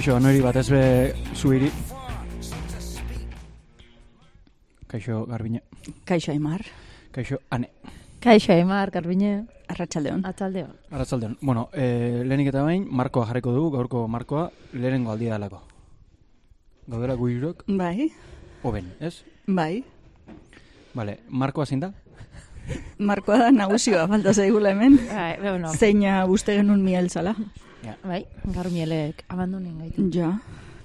Kaixo, anori batez be zuiri. Kaixo, garbine. Kaixo Aimar. Kaixo, ane. Kaixo, Aimar, Garbine, Arratxaldeon. atzaldeon. Arratzaldeon. Bueno, e, lehenik eta bain, markoa jarriko dugu, gaurko markoa, lehenengo aldia dalako. Gaudela guirok, Bai, hoben, ez? bai. Vale, markoa zein da? Markoa da nagusioa, falta zaigula hemen. Bai, bueno, Zeina uste genuen miel zala. Bai, garmielek abandonen gaitu. Ja,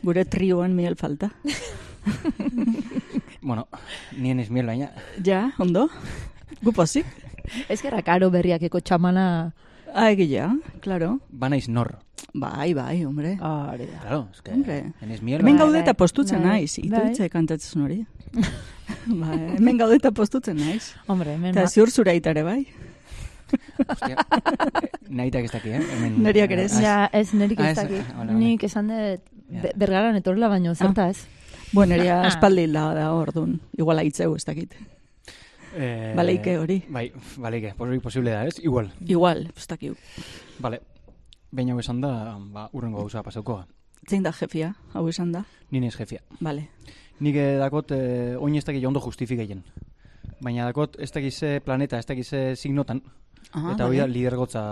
gure trioan miel falta. Bueno, nien ez miel baina. Ja, ondo? Gupozik? Ez gara karo berriakeko txamana... Ah, egia, claro. Banaiz nor. Bai, bai, hombre. Hori da. Claro, es que Hombre. enez miel Hemen Bai, gaude eta bai. postutzen Bai, naiz, bai. ituitze kantatzen hori. bai, hemen gaude eta postutzen naiz. Hombre, hemen... Eta ziur zure aitare bai. Hostia, nahitak ez daki, eh? Hemen, Neriak ere ez. Ah, Ja, ez nerik Ah, ez ez, dakit. ah. Nik esan dut Ja. be- bergaran etorla baino, zerta ez? Bueno, eria aspaldi da, da orduan. Igual aitzeu ez dakit. Eh, Baleike hori. Bai, baleike, posible da, ez? Igual. Igual, ez dakit. Vale. Behin hau esan da, ba, urrengo gauza pasauko. Zein da jefia, hau esan da? Nien ez jefia. Vale. Nik eh, dakot, eh, oin ez dakit ondo justifikeien. Baina dakot, ez dakit ze planeta, ez dakit ze signotan, Ah, eta hori da lidergotza,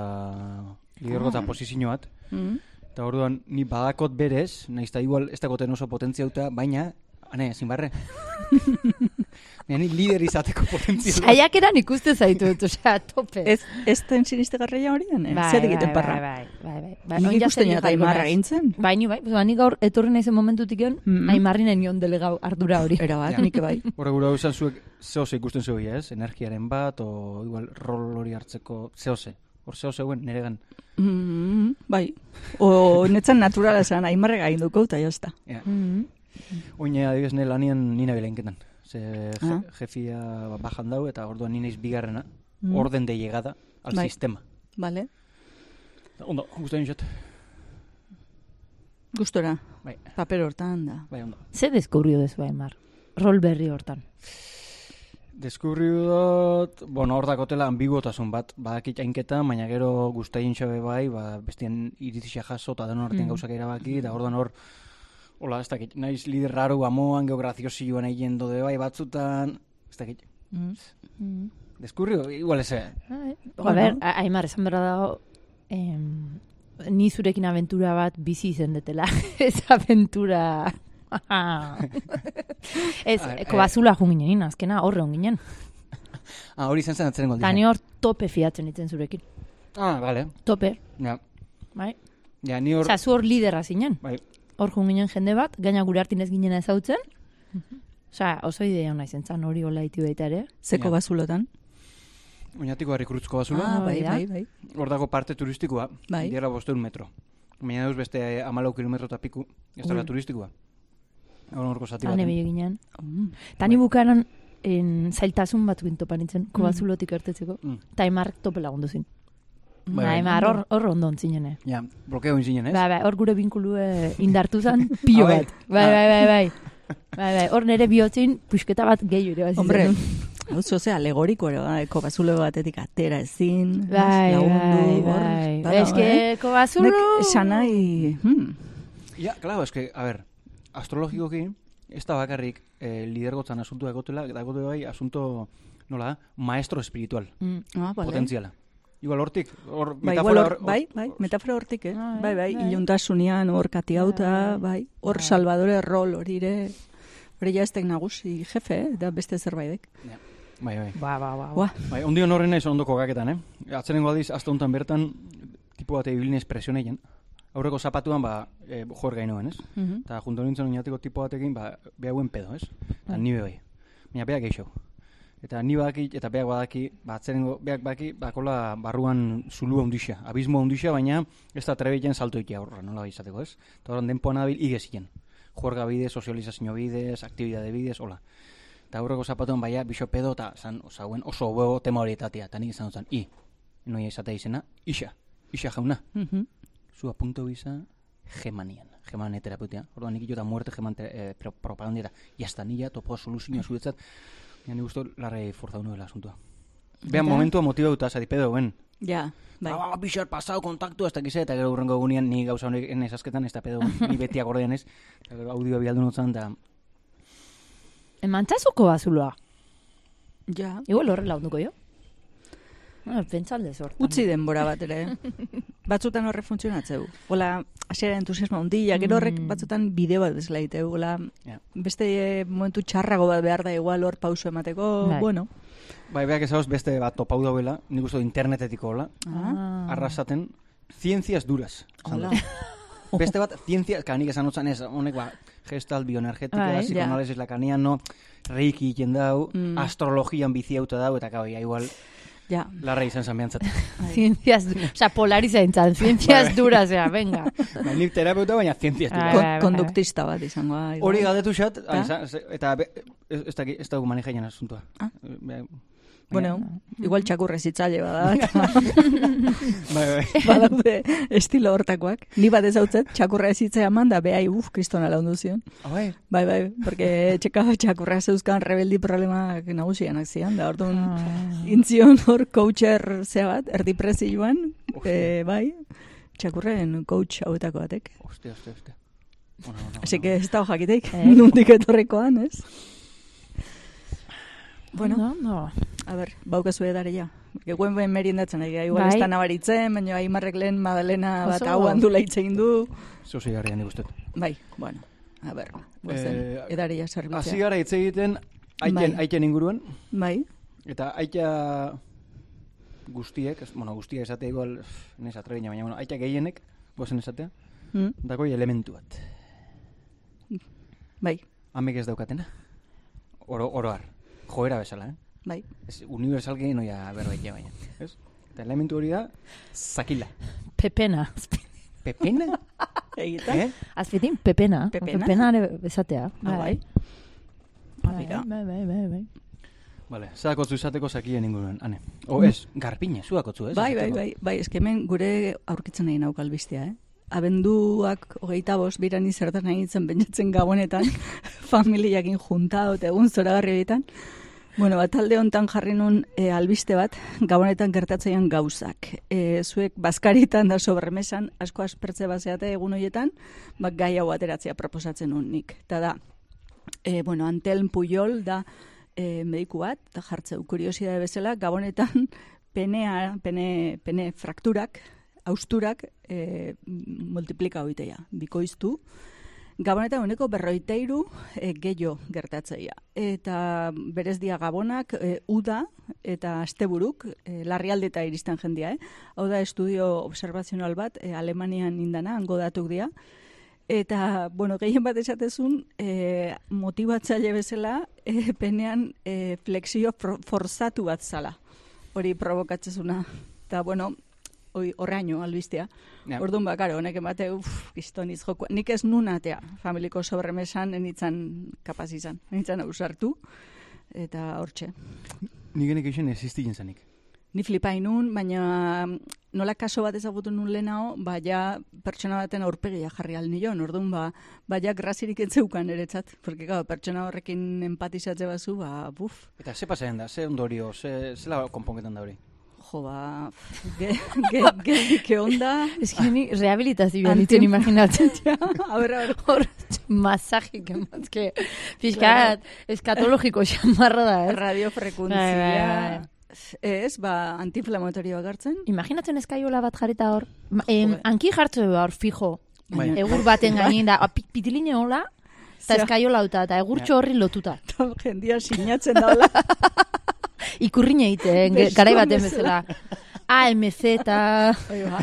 lidergotza Ah. posizio bat. Mm. Eta orduan, ni badakot berez, nahiz eta igual ez dagoten oso potentzia uta, baina, ane, ezin barre. Baina ni lider izateko potentzia. dut. Saiakeran ikuste zaitut, osea, tope. Ez, ez den sinistegarria horian, eh? Bai, Zer egiten bai, parra? Bai, bai, bai. bai. Nik Oin ja ikusten zer jata jarriko imarra naiz. gintzen. Bai, ni bai, ba, ni gaur etorri naizen momentutik egon, Mhm. Aimarri nion delegau ardura hori. Era bat, nik bai. Horre gura hau izan zuek zehose ikusten zeu ez? Energiaren bat, o igual rol hori hartzeko zehose. Hor zehose guen niregan. Mm, bai. O netzan naturala esan, aimarre gain duko, eta jazta. Ja. Mhm. Oine adibidez ne lanien nina bilenketan. Ze je, Ah. jefia bajan dau eta orduan ni naiz bigarrena. Mm. Orden de llegada al Bai. sistema. Vale. Ondo, gustatzen jat. Gustora, Bai, paper hortan da. bai ondo. Ze deskubrio dezu Aimar? Rol berri hortan. Deskubriu dut, bueno, hor dakotela ambiguotasun bat, badakit ainketa, baina gero guztain xabe bai, ba, bestien iritzia jaso eta denon artean Mm. gauzak erabaki, eta orduan hor, hola, ez dakit, naiz lider raro amoan, geograziozioan egin dode bai batzutan, ez dakit, Mm. Mm. deskurrio, igual eze, Ai, Bueno. A ber, Aimar, esan berra dago, em, ni zurekin aventura bat bizi izen detela. Ez aventura... ez, A ver, kobazula jun ginen, azkena horre hon ginen. ah, hori izan zen atzeren goldi. Eta ni hor tope fiatzen itzen zurekin. Ah, vale, Tope, ja, bai? ja, ni hor, Osa, zu hor lidera zinen. bai, Hor jun ginen jende bat, gaina gure hartin ez ginen ezautzen. Osa, oso idea hona izen zan hori hola iti baita ere. Zeko Ja. bazulotan. oinatiko harrikurutzko bazula, Ah, bai, da. bai, bai. hor dago parte turistikoa, Bai. diara bosteun metro. Baina dauz beste amalau kilometro eta piku, ez dara turistikoa. Hor horko zati Hane baten. bilo ginen. Mm. Eta ni bukaran en, zailtasun bat topa nintzen, kobazulotik ertetzeko. Mm. Eta Aimark tope lagundu zin. Bai, bai. Aimar hor, hor ondo ontzinen. Ja, blokeo inzinen, ez? Bai, bai, hor gure binkulue indartu zen pilo Ah, bai. bat. Bai, bai, bai, bai. Bai, bai, hor nere bihotzin pusketa bat gehiago ere bat Hombre, hau zoze alegoriko ere, bai, eko bazulo batetik atera ezin, Bai, lagundu, bai, hor, bai. bada, Ez que, eh? kobazulo... Nek esan nahi, hmm, Ja, claro, es que, a ver, astrologikoki, ez da bakarrik eh, lidergotzan asuntua egotela, dagote bai asunto, nola da, maestro espiritual, Mm. ah, vale. potentziala. Igual hortik, hor, Bai, metafora hor, bai, bai, metafora hortik, eh? Ah, Bai, bai, bai. iluntasunean hor katiauta, bai, hor Bai. Salvadore rol hori ere, hori jaztek nagusi jefe, eh? da beste zerbaitek. Bai, bai. Ba, ba, ba. Ua. Bai, ondion horren naiz ondoko gaketan, eh? Atzerengo aldiz, azte honetan bertan, tipo bat egilinez presioneien. Aurreko zapatuan, ba, e, joer gainoen, ez? Mhm. Eta junto nintzen oinatiko tipo batekin, ba, behauen pedo, ez? Eta Bai. ni bai. Baina beak geixo. Eta ni badaki, eta beak badaki, ba, atzerengo, beak badaki, bakola barruan zulu handixa, abismo handixa, baina ez da trebeiken salto ikia horra, nola izateko, ez? Eta horren denpoan nabil igezien. Juerga bidez, sozializazio bidez, aktibidade bidez, hola. Eta aurreko zapatuan baia, biso pedo, eta zan, osauen oso huevo tema horietatea, eta nik izan dut i, noia izatea izena, isa, isa jauna, Mhm. zu apunto bisa gemanian, gemane terapeutia. Orduan nik eta muerte geman eh, pro- propagandera. Jazta nila, topo soluzioa zuretzat. Ni gusto larrei forzau nuela asuntua. Behan momentua motibauta, zati pedo, ben. Ja, bai. Ah, pixar pasau kontaktu, ez dakize, eta gero urrengo egunean ni gauza honek enez azketan, ez da pedo, ni betiak ordean ez. Eta gero audioa bialdu notzan, eta Emantzazuko bazuloa. Ja. Igual horrela onduko jo. Ah, pentsalde sortan. Utzi denbora bat ere. batzutan horre funtzionatzeu. Ola, hasiera entusiasmo handia, gero horrek Mm. batzutan bideo bat bezala. Ola, Ja. beste eh, momentu txarrago bat behar da igual hor pauso emateko, Bai. bueno. bai, beak ezagoz beste bat topau dauela, nik uste internetetiko hola, Ah. arrasaten, ciencias duras. Beste bat, ciencias, kanik esan otzan ez, honek ba, gestal, bioenergetika, Bai, bai, psikoanalisis lakaniano, reiki egiten dau, Mm. astrologian bizi dau, eta kau, ja, igual, Ja, larra izan zan behantzat. Ciencias, du- o sea, polarizaintzan, ciencias Bai. duras, ja, venga. Ba, nik terapeuta, baina ciencias Bai, duras. kon- bai, bai. konduktista bat izango da. Hori galdetu xat, eta ez, ez, daki- ez dugu manejaian asuntua. Bueno, igual txakurrez itzaile bada. Bai, bai. Badaude estilo hortakoak. Ni bat ezautzet, txakurra ezitzea eman da, behai, uf, kristona laundu zion. Ah, bai. Bai, bai, porque txeka txakurra zeuzkan rebeldi problemak nagusianak zian, da orduan Ah. intzion hor coacher zea bat, erdi Ostia. e, bai, txakurren coach hauetako batek. Ostia, ostia, ostia. Bueno, bueno, Así que ez da jakiteik, Eh? nundik etorrekoan, ez? Bueno, no, no. a ber, baukazu edare ja. Porque guen ben meriendatzen ari, gara, igual Bai. ez da nabaritzen, baina aimarrek lehen Madalena bat hau handula hitz egin du. Zozi garrian nik uste. Bai, bueno, a ber, guazen, Eh, edare ja Hasi gara hitz egiten, aiten, Bai. aiten inguruan, Bai, eta aita guztiek, bueno, guztia esatea igual, nes atrebina, baina, bueno, aita gehienek, gozen esatea, mm, dakoi elementu bat. bai, Amek ez daukatena. Oro, oroar. Joera bezala, eh? bai. Ez universal gehi noia berbaitia baina. Ez? Eta elementu hori da, zakila. Pepena. Pepena? Egita? eh? Azpitin, pepena. Pepena? Pepena esatea. Ah, bai. Bai, bai, bai, bai, bai. Vale, zakotzu izateko zakien inguruan, ane. O ez, garpine, zuakotzu, ez? Bai, bai, bai, bai, eskemen gure aurkitzen nahi nauk albistea, eh? Abenduak hogeita bost, biran izertan nahi nintzen pentsatzen gabonetan, familiakin juntado eta egun zoragarri horietan. Bueno, bat talde hontan jarri nun e, albiste bat, gabonetan gertatzeian gauzak. E, zuek bazkaritan da sobremesan, asko aspertze bazeate egun horietan, bak gai hau ateratzea proposatzen nun nik. Eta da, e, bueno, Antelm Puyol da e, mediku bat, eta jartzeu kuriosidade bezala, gabonetan penea, pene, pene frakturak, austurak e, multiplika hoiteia, bikoiztu. Gabonetan uneko berroiteiru e, gehiago gertatzeia. Eta berez dia gabonak e, uda eta asteburuk e, larrialdeta iristen jendia. Eh? Hau da estudio observazional bat e, Alemanian indana, hango datuk dia. Eta, bueno, gehien bat esatezun, e, motibatzaile bezala, e, penean e, flexio for- forzatu bat zala. Hori provokatzezuna. Eta, bueno, hoi horreaino albistea. Ja. Orduan bakaro, honek emate, uff, giztoniz joko. Nik ez nun atea, familiko sobremesan, enitzan kapaz izan, enitzan ausartu. Eta hortxe. Nik genek eixen existien zanik. Ni flipai nun, baina mm, nola kaso bat ezagutu nun lehenao, ba ja pertsona baten aurpegia jarri al nion, orduan ba, ba ja grazirik entzeukan eretzat, porque claro, pertsona horrekin empatizatze bazu, ba, buf, Eta ze pasatzen da, ze ondorio, ze, zela konponketan da hori? Jo, ba, ge, ge, ge, onda, Ez que ni rehabilitazioa Antim- ditzen imaginatzen. ja, a ber, a ber, Hor, masajik emazke. Fiskat, eskatologiko xamarra da, ez? radiofrekuntzia, Bai, bai, bai. ez, ba, antiinflamatorioak hartzen, Imaginatzen eskaiola bat jarrita hor. Em, anki jartze hor, fijo. Egur baten gainin da, pi- pitiline hola, eta eskaiola uta, eta egurtxo horri lotuta. jendia sinatzen daula, Ikurrine egiten, garai baten bezala. AMZ eta... Ba.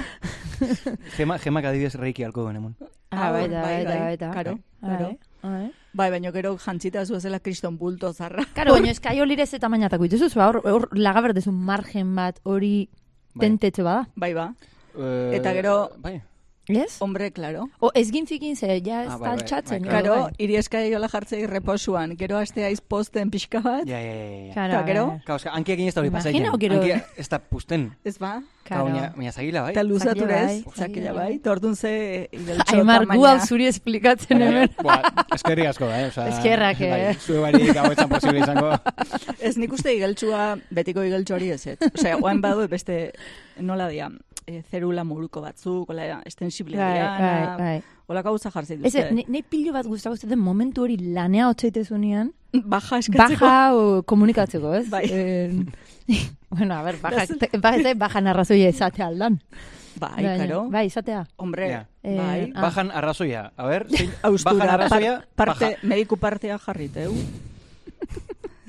Gema, gemak adibidez reiki alko duen emon. Ah, bai, da, bai, bai, da, bai, bai, karo, karo. bai. Bai, baina gero jantzita zuezela kriston bulto zarra. Karo, baina eskaiolirez eta mainatako dituzu, hor, hor lagaberdezun margen bat hori Bai. tentetxe bada. Bai, ba. Eh, Eta gero- Bai, Ez? Hombre, claro. O ez gintzikin ze, ja ez Ah, bai, bai, altxatzen. bai, Karo, bai. iri eskaiola jartzei reposuan, gero astea izposten pixka bat, Ja, ja, ja, ja. Claro, gero? bai. Claro, eske, hankiekin ez da hori Imagina, pasatzen. gero- Hankia ez da pusten. ez ba? Claro. Baina, zagila, bai? Eta luzaturez, bai, zakila bai. bai, tordun ze igeltxo Aimar, gu tamaina. hau zuri esplikatzen hemen. Boa, eskerrik asko, eh? Osa, Eskerrak, eh? Bai, zue barik hau etzan posible izango. Ez nik uste igeltsua, betiko igeltsu hori ez, ez. Osea, oain badu beste, nola dia, e, zerula moruko batzuk, ola, estensible Bai, bai, bai. ola gauza jartzen Ez, dituzte. ne- nei pilo bat guztago zuten momentu hori lanea hotzaitezunean, Baja eskatzeko. baja o, komunikatzeko, ez? Bai. Eh, bueno, a ber, baja, Das- te- ba, ez da bajan arrazoia izatea aldan. Bai, Baina- karo. Bai, izatea. Hombre, Ja. Eh, bai. Bajan arrazoia. A ver, zein, Austura, bajan arrazoia, par- parte, baja. mediku partea jarriteu.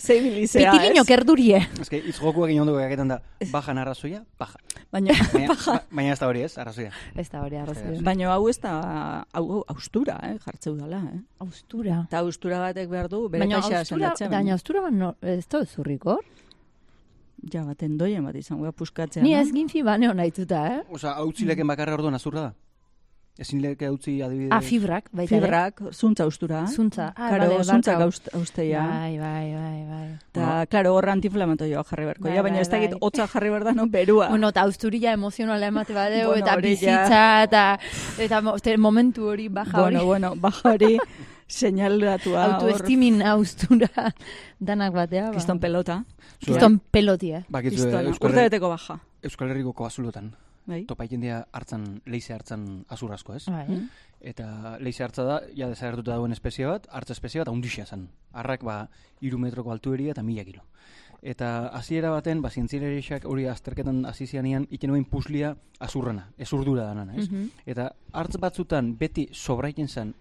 Zeibilizea, Pitilino ez? kerdurie. Ez que hitz joku egin gaketan da, bajan arrazoia, baja. Baina, Baina, ba, baina ez da hori ez, arrazoia. Ez da hori arrazoia. baina hau ez da, hau austura, eh, jartzeu dala, eh. Austura. Eta austura batek behar du, bere Baina austura, sendatzen. baina austura bat no, ez da zurriko. Ja, baten doien bat izango da puskatzea. Ni ez ginfi bane hona dituta, eh? Osa, hautzi leken bakarra orduan azurra da? Ezin leke hautzi adibidez? Ah, fibrak, baita ere. Fibrak, zuntza austura. Zuntza. Ah, Karo, bale, zuntza barkau. gaust, austeia. Bai, bai, bai, bai. Eta, klaro, horra antiinflamatoioa jarri beharko. Bai, ja, baina bai, ez dakit, bai. hotza jarri behar da, no, berua. Bueno, eta austuria emozionala emate badeu, Bueno, eta bizitza, eta, eta momentu hori, baja bueno, hori. bueno, baja hori, seinalatua hor, Autoestimin austura danak batea. Ba. kiston pelota. Kiston peloti, eh? Bakitzu, Kistona, Euskal, urte beteko baja. Euskal Herriko azulotan. Bai. Topa jendia hartzan, leize hartzan azur asko, ez? Bai. Mm. Eta leize hartza da, ja desagertuta dauen espezie bat, hartza espezie bat, haundixia zen. Arrak, ba, iru metroko altueria eta mila kilo. Eta hasiera baten, ba, zientzialeriak hori azterketan hasi zianean, iten nuen puslia azurrana, ez urdura danana, ez? Mhm. Eta hartz batzutan beti sobraiten zen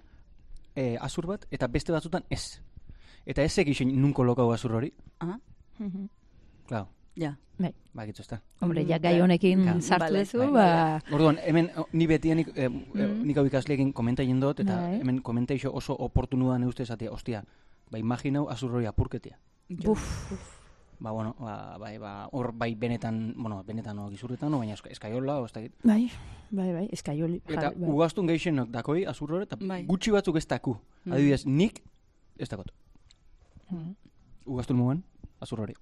e, azur bat, eta beste batzutan ez. Eta ez egin nunko lokau azur hori, Ah, Mhm. klar, ja. Bai. bakitzu ezta. Hombre, Mm, ja gai bai. honekin Ka- sartu Vale, duzu, bai, ba... Orduan, hemen o, ni beti nik, eh, Mm. nik hau ikasleekin komenta egin dut, eta Bai. hemen komenta iso oso oportunua neuste esatea, ostia, ba imaginau azur hori apurketea. Buf. Ba, bueno, ba, bai, ba, hor bai benetan, bueno, benetan no, gizurretan, no, baina eska- eskaiola, ez dakit. Bai, bai, bai, eskaioli. Eta bai. ugaztun gehixenok dakoi azur hori, eta Bai. gutxi batzuk ez daku. Mm. Adibidez, nik ez dakot. Mhm. Ugaztun mugan, azur hori.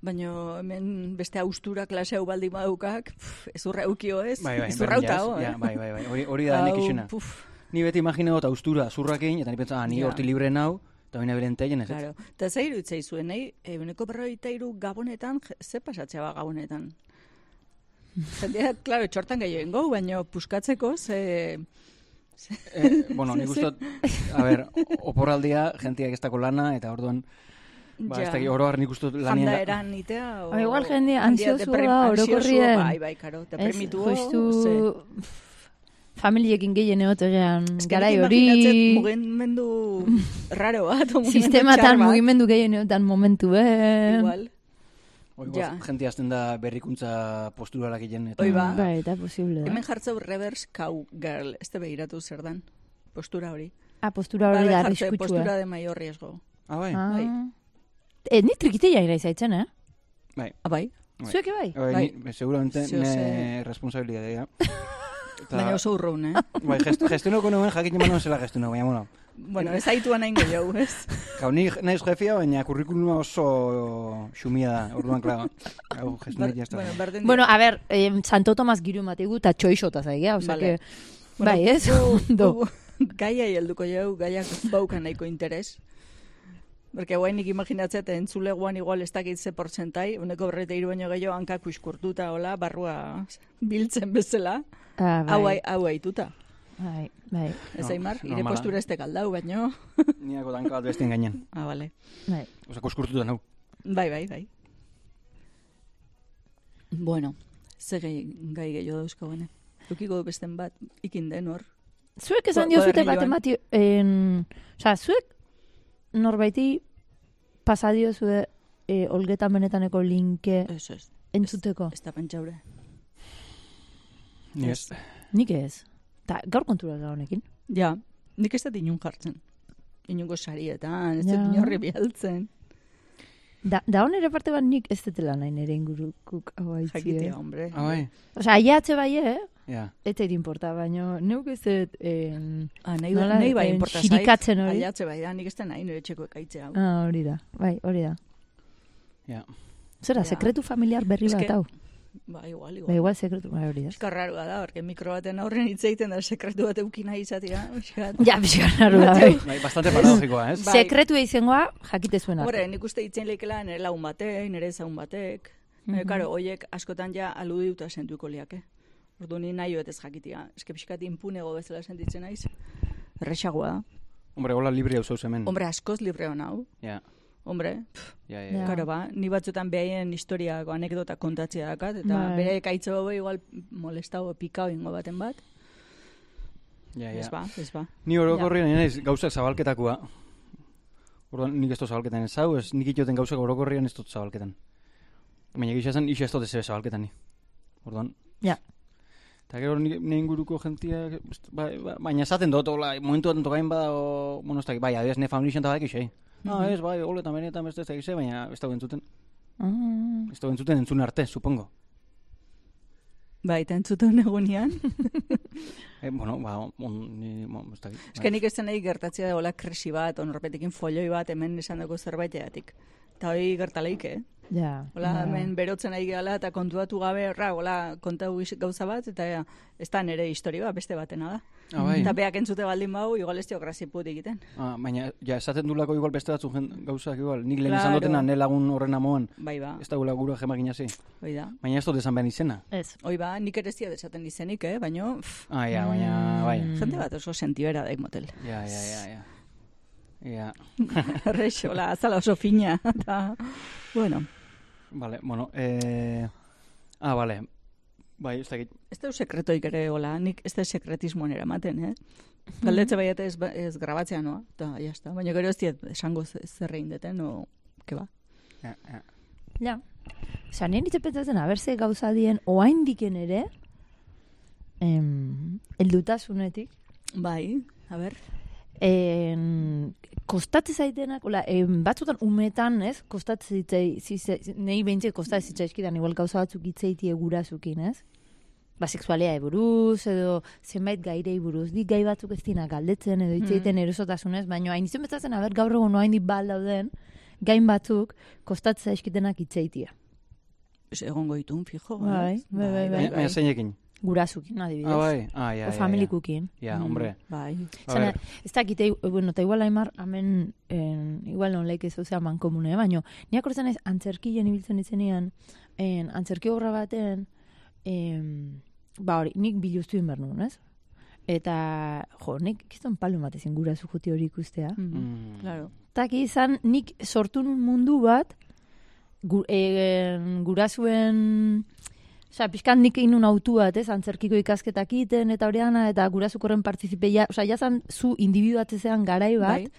Baina hemen beste austura klase hau baldin badukak, pff, ezurra eukio ez, Bai, bai, ezurra berdin, hau, ja, eh? ja, bai, bai, bai, hori, da nek isena. puf, Ni beti imagineo eta austura azurrakin, eta ni pentsa, ah, ni Ja. horti libre nau, eta baina beren teien ez. ez? Claro. Eta ze iruditzei zuen, nahi, eguneko berroita iru gabonetan, ze pasatzea ba gabonetan? Jendea, klaro, txortan gehiago ingo, baina puskatzeko, ze... Eh, bueno, nik uste, dut, a ber, oporraldia, gentiak ez lana, eta orduan, ba, ez dakit, oroar nik uste dut lanien... Janda eran itea, o... Ah, igual ansiosua deprim- da, orokorrien. Bai, bai, karo, Ez, deprimitu, justu ze... familiekin gehien egotegean Ez garai hori mugimendu raro bat, o mugimendu sistematan mugimendu gehien egotan momentu, eh? Igual, Oiko, Ja. jente azten da berrikuntza posturalak egin. Eta, Hoi ba. Bai, eta posible da. hemen jartzeu reverse cowgirl, ez te behiratu zer dan, postura hori. Ah, postura hori da Bai, jartze arriskutsua. Postura de mayor riesgo. Ah, bai. Ah. Bai. Eh, ni trikiteia ira izaitzen, eh? Bai. Ah, bai? Bai. Zuek bai? Bai, Bai. ni, seguramente Zeo ne ze- responsabilidadea. Eta, Baina oso urrun, eh? bai, gest, gestionoko nuen jakin eman zela gestiono, baina, bueno. bueno, ez aitua nahi gehiago, ez? Gau, ni naiz jefia, baina kurrikuluma oso xumia da, orduan, klaro. Gau, gestionek jazta. bueno, berdin Bueno, a ber, eh, Santo Tomas giru mategu eta txoixota zaigia, osea Vale. que... bai, ez? Ondo. gu, gaiai helduko jau, gaiak baukan nahiko interes. Porque guain nik imaginatzea, eta entzuleguan igual ez dakit ze portzentai, uneko berreta iru baino gehiago hankak uskurtuta, hola, barrua biltzen bezala, Ah, bai, hau, ai- hau aituta. bai, bai, Ez No, aimar, ire normala. postura ez tekaldau, baino. Niako danka bat bestien gainen. Ah, vale. bai. Osa, kuskurtuta nau. Bai, bai, bai. Bueno, ze gai, gai gehiago dauzko gane. Dukiko besten bat, ikin den hor. Zuek esan Ko- diozute bat koderniloan. emati... En... Osa, zuek norbaiti pasadio zue e, olgetan benetaneko linke Ez, ez, entzuteko. ez da pentsaure. Ni ez. Nik ez. Ta, gaur kontura da honekin. Ja, nik ez dut inun jartzen. Inungo sarietan, ez Ja. dut inorri bialtzen. Da, da hon ere parte bat nik ez detela nahi nire ingurukuk hau haitzi, Jakitea, eh? hombre. Ah, bai. Osa, aiatze bai, eh? Ja. Ez zait importa, baina neuk ez dut... Eh, Ah, nahi, Nola, nahi bai eh, importa xirikatzen hori? Aiatze bai da, nik ez da nahi nire txeko ekaitzea. hau. ah, hori da, bai, hori da. Ja. Zera, Ja. sekretu familiar berri Eske- bat hau. Ba, igual, Ba, igual. igual sekretu, bai, hori da. Eskarrarua da, porque mikro baten aurren hitz egiten da sekretu bat eukin nahi izatea. Ja, pixkan da, bai. Bai, bastante paradogikoa, ez? Bai. Sekretu izangoa jakite zuen arte. Horre, nik uste hitzen leikela nire lagun batek, nire ezagun batek. Mm Mhm. Karo, hoiek askotan ja aludiuta sentuko liake. Ordu ni nahi ez jakitia. Eske pixkat impunego bezala sentitzen naiz. Errexagoa da. Hombre, hola libre hau zauz hemen. Hombre, askoz libre hona hau. Ja, Hombre, pff, ja, ja. Ja. ja. karo ba, ni batzutan behaien historiako anekdota kontatzea dakat, eta Bai. bere kaitzo hau igual molestau pikau ingo baten bat. ja, Ez ja. ba, ez ba. Ni orokorrien naiz gauzak zabalketakoa. Orduan nik ez zabalketan ez hau, ez nik itoten gauzak orokorrian ez dut zabalketan. Baina gisa zen, ixo ez dut ez zabalketan ni. Orduan. Ja. Eta gero nire inguruko jentia, ba, ba, baina esaten dut, hola, momentu baten tokain bada, o, bueno, ez da, bai, adibidez, ne familia xanta badak isei. No, Mhm. ez, bai, holetan benetan beste ez da gise, baina ez da entzuten. Ah, Ez da entzuten entzun arte, supongo. Bai, eta entzuten egunean. Eh, bueno, ba, on, ni, bon, ez da Eske nik ez zen nahi gertatzea da hola krisi bat, onarpetekin folloi bat hemen esan dago zerbaiteatik. Eta hori gertaleik, eh? ja. Hola, ja. hemen berotzen ari gehala eta kontuatu gabe, erra, hola, kontau gauza bat, eta ja, ez da nire historia bat, beste batena da. Ah, bai. Eta beak entzute baldin bau, igual ez dio graziput egiten. Ah, baina, ja, esaten dulako igual beste batzuk jen, gauzak igual. Nik lehen Claro. izan dutena, ne lagun horren amoan. Bai ba, Ez da gula gura inazi. hoi da. Baina ez dut esan behar izena. Ez. Hoi ba, nik ere ez diat esaten izenik, eh? Baina, Ah, ja, baina, bai. Mm. jende bat oso sentibera daik motel. Ja, ja, ja, ja. Ja, Errex, hola, azala oso fina. Eta, bueno, vale, bueno, eh... Ah, vale. Bai, ez dakit. ez da sekretoik ere, hola, nik ez da sekretismoan eramaten, eh? Galdetze baiat ez, ba- ez grabatzea noa, eta jazta. Baina gero ez diet esango ze- zer egin deten, o, ke ba. Ja, ja. Ja. Osa, nien hitz pentsatzen, aberze gauza dien, oain diken ere, em, eldutasunetik, Bai, a ber. en, kostatze zaitenak, ola, em, batzutan umetan, ez, kostatze zitzei, zize, nahi behintzat kostatze zitzaizkidan, igual gauza batzuk itzeitie gurazukin, ez? Ba, sexualia buruz, edo zenbait gairei buruz, di gai batzuk ez dina galdetzen, edo itzeiten Mm. erosotasunez, baina hain izan betzatzen, aber gaur egun noain di bal dauden, gain batzuk kostatze zaizkitenak itzeitia. Ez egongo ditun, fijo. Bai, ez? bai, bai, Baina, baina zeinekin. Gurazukin, adibidez. Ah, bai. Ah, ja, o ja, familikukin. Ja, ja Mm, hombre. Bai. A Zena, ez dakite, eh, bueno, eta igual aimar, hemen, en, igual non leik ez ozea mankomune, baino, niak horretzen ez, antzerkien ibiltzen izenean, en, antzerki obra baten, em, ba hori, nik biluztu inber nuen, ez? Eta, jo, nik kiston palo matezin gura juti hori ikustea. Mm. Mm. Claro. Eta izan, nik sortu nun mundu bat, gu, e, gurasuen, Osa, pixkan nik egin nun autu bat, ez, antzerkiko ikasketak iten, eta hori dana, eta gurazukorren partizipeia, osa, jazan zu individu bat ezean garai bat, Bai.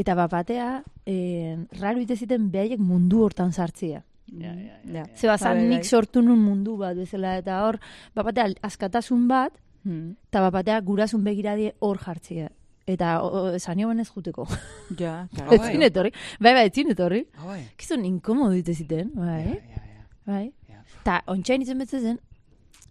eta bapatea, e, raro ite ziten behaiek mundu hortan sartzia. Ja, ja, ja, Ja. Bazan, Bai, bai, nik bai. sortu nun mundu bat, bezala, eta hor, bapatea askatasun bat, Mm. eta bapatea gurasun begiradie hor jartzia. Eta o- o, esan nioen ez juteko. Ja, claro. Ah, Ez bai. zin etorri. Bai, bai, ez zin etorri. Ah, bai. Kizun inkomodu ite ziten, bai. Ja, ja, ja. Bai. Ta, ontsain izen betzezen,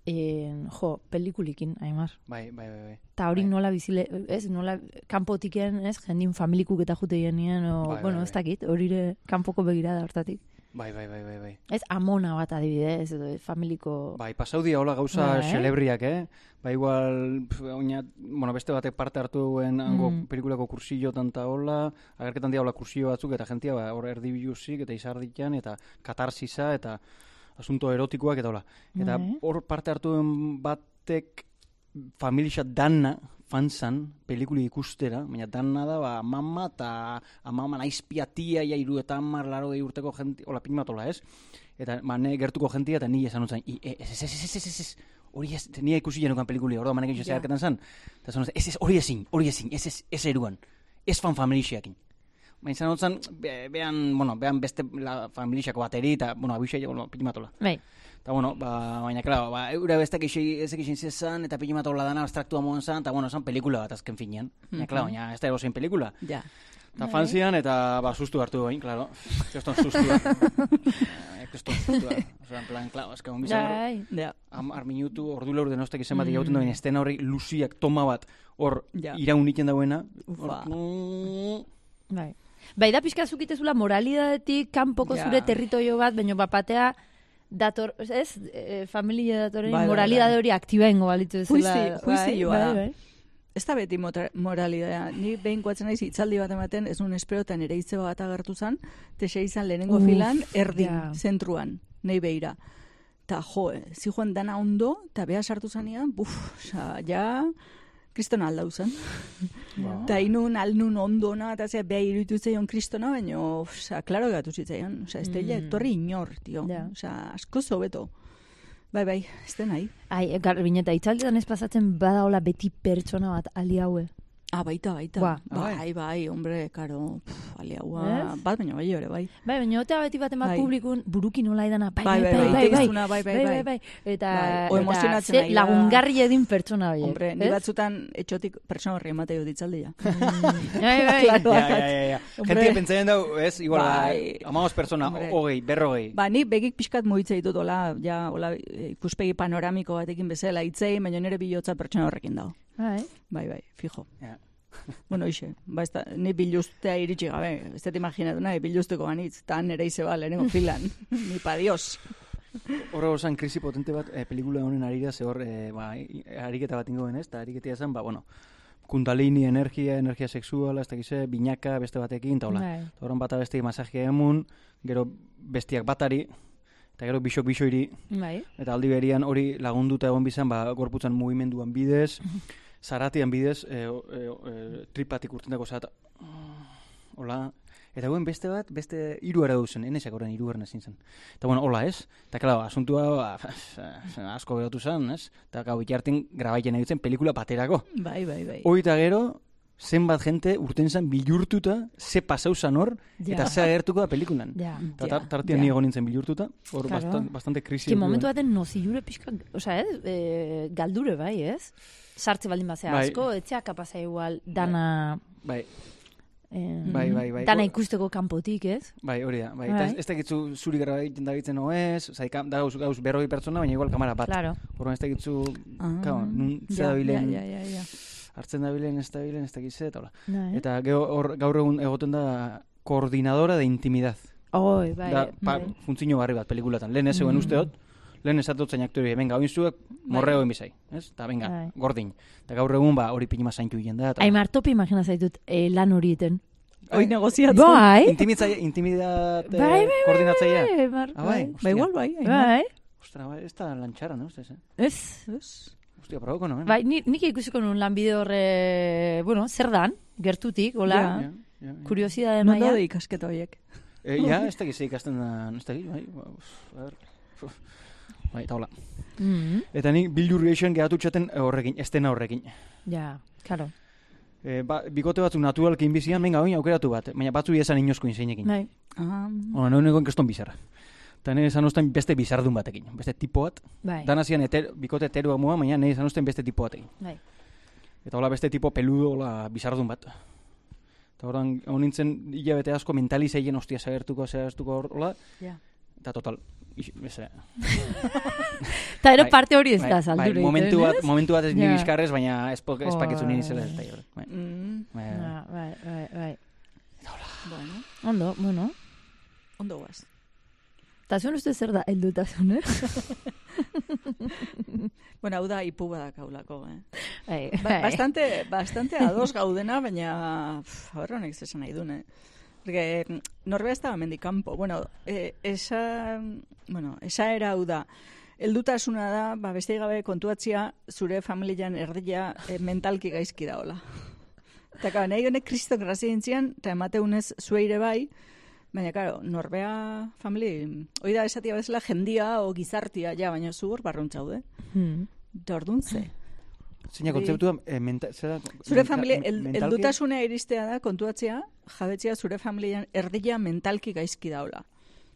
en, jo, pelikulikin, aimar. Bai, bai, bai, bai. Ta hori Bai. nola bizile, ez, nola kanpotiken, ez, jendin familikuk eta jute jenien, o, Bai, bai, bueno, bai. ez dakit, horire kanpoko begirada hortatik. Bai, bai, bai, bai, bai. Ez, amona bat adibidez, edo familiko... Bai, pasaudia hola gauza Bai. xelebriak, eh? Ba, igual, pf, oinat, bueno, beste batek parte hartu duen hango Mm. pelikulako kursillotan ta hola, agerketan dia hola kursillo batzuk, eta jentia, ba, hor erdi biluzik, eta izarditan, eta katarsisa, eta asunto erotikoak, eta hola. Eta Bai. hor parte hartu batek familia dana fanzan pelikuli ikustera, baina dana da, ba, mama eta amama naizpia tia, ja, iru eta amar, laro gehi urteko jenti, hola, pinmatola, ez? Eta, ba, ne gertuko jentia, eta ni esan utzen, "I, e, ez, ez, ez, ez, ez, ez, hori ez, ni ikusi jenukan pelikuli, orduan manek Ja. zeharketan zan, eta utzen, ez, ez, hori ezin, hori ezin, ez, ez, ez eruan, ez fan familixeakin. Baina izan utzen, be, behan, bueno, behan beste la, familixako bateri, eta, bueno, abixai, bueno, pinmatola. Bai, Eta bueno, ba, baina, klaro, ba, eura bestek isi, ezek isin zezan, eta pilimatola dana abstraktua moan zan, eta bueno, zan pelikula bat azken finean. Baina, Mhm. klaro, baina ez da erosein pelikula. Ja. Eta fan zian, eta ba, sustu hartu gain, klaro. Keston sustua. Eh, Keston sustua. Osa, en plan, klaro, eska, onbizan hor, Bai. Ja. amar minutu, ordu laur denostek izan bat, Mm. mm. duen estena horri luziak toma bat, hor, Ja. iraun iten dauena. Ufa. Hor, Bai. Bai, da pixka zukitezula moralidadetik kanpoko Ja. zure territorio bat, baina bapatea dator, ez, e, familia datoren Bai, bai, moralidade bai. hori aktiba ingo balitu ezula. Juizi- juizioa da. bai, bai. Ez da beti moralidadea. Ni behin kuatzen naiz hitzaldi bat ematen, ez nun esperotan ere hitze bat agertu zan, tese izan lehenengo Uf, filan, erdin, ja. zentruan, nei beira. Ta jo, eh, zijoan dana ondo, eta beha sartu zanean, buf, oza, ja, kristona aldau zen. Ba. Eta inun, alnun ondona, eta zea, beha iruditu zeion kristona, baina, oza, klaro gatu zitzaion. Oza, ez Mm. teila etorri inor, tio. Ja. Oza, asko zobeto. Bai, bai, ez den nahi. Ai, garbin eta itzaldetan ez pasatzen badaola beti pertsona bat ali haue. Ah, baita, baita. Ba. bai, bai, hombre, karo, pff, aliaua, bat, baina bai ore, bai. Bai, baina otea beti bat emat Bai. publikun buruki nola idana, bai, Bai, bai, bai, bai, bai, bai, bai, bai, bai, bai, bai. bai, eta, Bai, eta ze lagungarri edin pertsona horiek. Hombre, ni batzutan etxotik pertsona horri ematei dut ditzaldia. Mm, bai, bai. Ja, ja, ja, ja. Hombre. Gente pentsatzen dau, ez, igual, Bai. amagos persona, Hombre. hogei, berrogei. Ba, ni begik pixkat mugitzea ditut, ola, ja, ola, eh, ikuspegi panoramiko batekin bezala hitzei, baina nire bilotza pertsona horrekin dago. Bai. Bai, bai, fijo. Ja. bueno, ixe, ba, ez da, ni biluztea iritsi gabe, ez dut imaginatu nahi, biluzteko banitz, eta nire izeba lehenengo filan, ni pa dios. Horro osan krisi potente bat, eh, pelikula honen arira, ze hor, eh, ba, ariketa bat ingoen ez, eta ariketia zen, ba, bueno, kundalini energia, energia sexuala, ez dakize, binaka beste batekin, eta hola. Bai. Horren bata besteik masajia emun, gero bestiak batari, eta gero bisok bisoiri, Bai. eta aldi berian hori lagunduta egon bizan, ba, gorputzan mugimenduan bidez, zaratian bidez, e, e, e, tripatik urtentako zata, hola, eta guen beste bat, beste hiru ara duzen, enesak horren hiru ezin zen. Eta bueno, hola ez, eta klaro, asuntua ba, asko behatu zen, ez? Eta gau ikarten grabaiten egitzen pelikula baterako. Bai, bai, bai. Hoi eta gero, zenbat jente urten zen bilurtuta, ze pasau zan hor, Ja. eta ze agertuko da pelikulan. Ja. Eta Ja, tar, tartian ja. ni egon nintzen bilurtuta, hor Claro. bastan, bastante krisi. Eduki momentu baten nozilure pixka, osea, ez, e, galdure bai, ez? Sartze baldin bazea Bai. asko, etxea kapasa igual dana... Bai, eh, Bai, bai, bai. Dana ikusteko kanpotik, ez? bai, hori da. Bai. Bai. Ez- dakitzu zuri gara egiten dabitzen oez, oza, ikam, da gauz, gauz berroi pertsona, baina igual kamera bat. Claro. Horren ez dakitzu, Ah, kao, nun ja, dabilen, Ja, ja, ja, hartzen dabilen, ez dabilen, ez dakitze, eta hola. Bai. Eta hor, gaur egun egoten da koordinadora de intimidad. Oi, bai, da, pa, bai. funtzio barri bat pelikulatan. Lehen ez Mm. usteot, lehen ez dut zain aktori, venga, oin zuek morreo egin bizai, ez? Eta venga, Bai. gordin. Eta gaur egun, ba, hori pinima zaintu egin da. eta- Aimar topi imagina zaitut eh, lan hori iten. Hoi negoziatzen. Bai, Intimitzaile, intimidate bai, bai, bai, koordinatzailea. bai, Aimar, Ah, bai. Ba, igual, bai. Bai, Ostra, bai, ez da lantxara, no? Ustez, eh? ez. Ez. Ostia, probako, no? eh? Bai, ni, nik ikusiko nun lanbide horre, bueno, zer dan, gertutik, hola, Ja. Ja, ja, ja. kuriosidade Non maia. daude ikasketa horiek? Eh, ja, ez dakiz ikasten da, ez dakiz, bai, ba, uf. Bai, eta hola. Mm, Eta nik bildur gehixen gehatu txaten horrekin, estena horrekin. ja, claro. E, ba, bikote batzuk naturalki inbizian, venga, oin aukeratu bat, baina batzu esan inosko inzeinekin. Bai, Ah, Ona, no negoen keston bizarra. Eta nire esan osten beste bizardun batekin, beste tipo bat. bai, Dan hasian eter, bikote eterua mua, baina nire esan osten beste tipo batekin. bai. Eta hola beste tipo peludo, hola bizardun bat. Eta horan, hon nintzen hilabete asko mentalizeien ostia zagertuko, zagertuko hola, Ja. eta total, ix, eze, Ta ero Bai, parte hori ez bai, da bai, zaldure. momentu bat, momentu bat ez nire bizkarrez, baina ez, paketzu nire Oi. zela ez da. Bai, mm, bai, bai. Bai, bai, bai. bueno, Ondo, bueno. ondo guaz. Ta zuen uste zer da heldutasun, eh? Bueno, hau da ipu badak haulako, eh? Bai, Ba, bai. bastante, bastante ados gaudena, baina horre honek zesan nahi dune. Porque mm, norbea ez da hemendik kanpo. Bueno, eh, esa, bueno, esa era hau da. Heldutasuna da, ba, beste gabe kontuatzia zure familian erdia eh, mentalki gaizki daola. Eta karo, nahi honek kristok grazien eta emateunez zueire bai, baina, karo, norbea famili, hoi da esatia bezala jendia o gizartia, ja, baina zu hor barruntxaude. Hmm. Eta orduan Zeina Hori- kontzeptua, eh, menta, zera, Zure familia, el, mentalki- eldutasuna iristea da, kontuatzea, jabetzea zure familian erdia mentalki gaizki daula.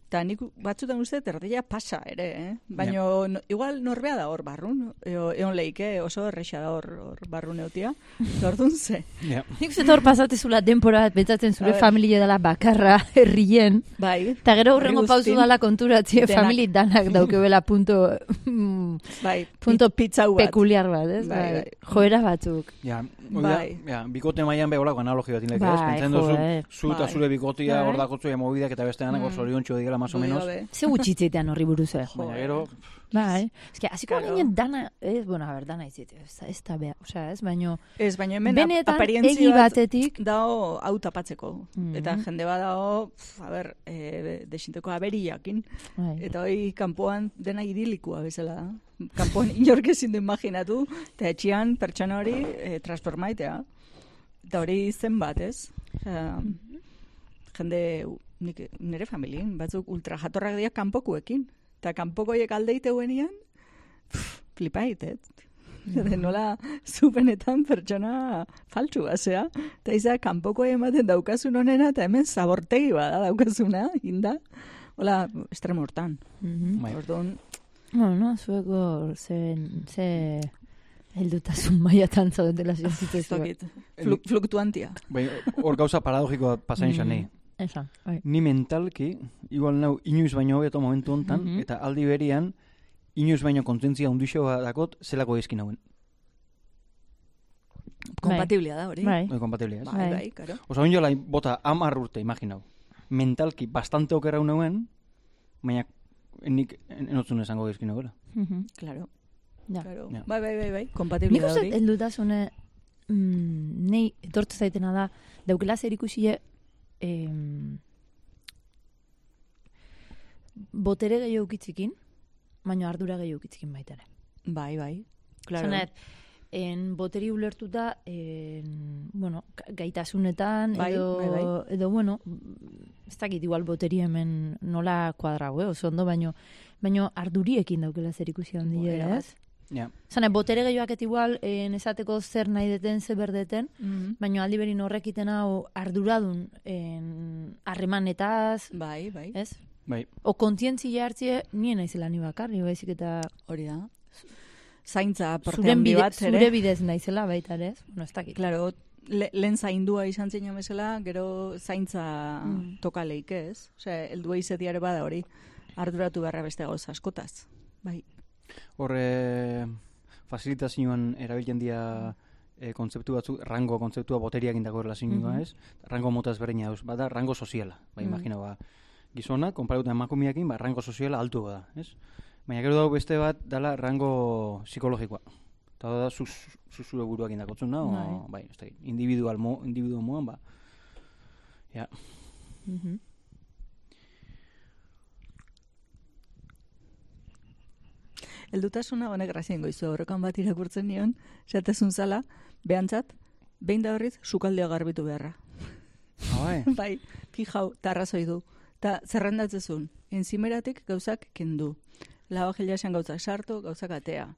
Ta nik batzutan uste terdia pasa ere, eh? Baina no, igual norbea da hor barrun, eo, eon leike oso erresa da hor, hor barrun eutia. Ordun ze. Ja. Nik uste hor pasatezula denpora bat betzatzen zure familia dela bakarra herrien. Bai, Eta gero hurrengo Herri pauzu dala konturatzie denak. famili danak daukebela punto, mm, bai, punto pitzau bat. pekuliar bat, ez? Bai, bai. Joera batzuk. Ja, Bai. bai. ja, bikote mailan be holako analogia bat inleke, ez? Bai, Pentsatzen duzu, joe. zu eta Bai. zure bikotia Bai. hor dakotzu ja mobideak eta beste danak Mm. hor zoriontxo digela, más o menos. Ze gutxitzetean horri buruz, eh? Baina gero, Bai. Ez que, hasiko Claro. ginen dana, ez, bueno, a ber, dana izit, ez, ez da beha, osea, ez, baino, Ez, baina hemen benetan aparientzia egi bat batetik, dao hau tapatzeko. Mhm. Eta jende bat dao, pf, a ber, e, desinteko aberiakin. bai, Eta hoi kanpoan dena idilikua bezala da. Kanpoan inork ezin du imaginatu, eta etxian pertsona hori e, transformaitea. Eta hori zenbat, ez? Osea, jende, nik, nire familien, batzuk ultra jatorrak dira kanpokuekin. Eta kanpokoiek aldeiteuenian, flipait, ez? De nola zupenetan pertsona faltsu basea. Eta izan, kanpoko ematen daukazun honena, eta hemen zabortegi bada daukazuna, inda. Hola, estremo hortan. Mhm. bai. Orduan, Bueno, zueko ze, ze heldutasun maiatan zaudetela flu, fluktuantia. bai, hor gauza paradogikoa pasain Mm. mm. Esan, bai. Ni mentalki, igual nau inoiz baino hobeto momentu hontan, Mhm. eta aldi berian, inoiz baino kontzientzia hundixo dakot, zelako ezkin hauen. Kompatiblia da hori. Bai. Bai, kompatiblia, ez? bai, Bai. bai, karo. Osa, oin jola, bota, amar urte, imaginau. Mentalki, bastante okerra nauen, baina nik enotzun esango ezkin nagoela. Mhm. Claro, Ja. claro. Ja. Bai, bai, bai, bai, Nik kompatiblia da uste hori. heldutasune mm, nei etortu zaitena da daukela zer ikusi em, botere gehiago ukitzikin, baina ardura gehiago ukitzikin baita ere. Bai, bai, claro. Zanet, en boteri ulertuta, en, bueno, ga- gaitasunetan, Bai, edo, bai, bai. edo, bueno, ez dakit igual boteri hemen nola kuadrau, eh, oso ondo, baino, baino arduriekin daukela zer ikusi Era bat. ez? Ja, Zane, botere gehiagoak et igual, en, esateko zer nahi deten, zer berdeten, Mhm. baino aldi berin horrekiten hau arduradun harremanetaz, Bai, bai, ez? bai. O kontzientzia hartzie, nien naizela ni bakarri, baizik eta hori da. Zaintza zuren partean bide, bat ere. zure bidez naizela baita ere, ez? Bueno, ez dakit. Claro, le, lehen zaindua izan zein bezala, gero zaintza Mm. toka leik ez. Osea, heldua izetiare bada hori, arduratu beharra beste gauza askotaz. Bai, Hor, e, fasilitazioan erabiltzen dira e, kontzeptu batzuk, rango kontzeptua boteriak indako relazioa, Mhm. ez? Rango mota ezberdina dauz, bada rango soziala, bai, Mhm. imagina, ba, gizona, konparatuta emakumeakin, ba, rango soziala altu da, ez? Baina gero dago beste bat, dala rango psikologikoa. Eta da, zu, zu zure buruak indakotzun da, Bai. o, bai, ez da, individual, mo, individual moan, ba, ja, Mhm. Heldutasuna honek grazien goizu horrekan bat irakurtzen nion, zatezun zala, behantzat, behin da horriz, sukaldea garbitu beharra. ah, bai, fijau, tarrazoi du. Ta zerrendatzezun, enzimeratik gauzak kendu. Lau esan gauzak sartu, gauzak atea.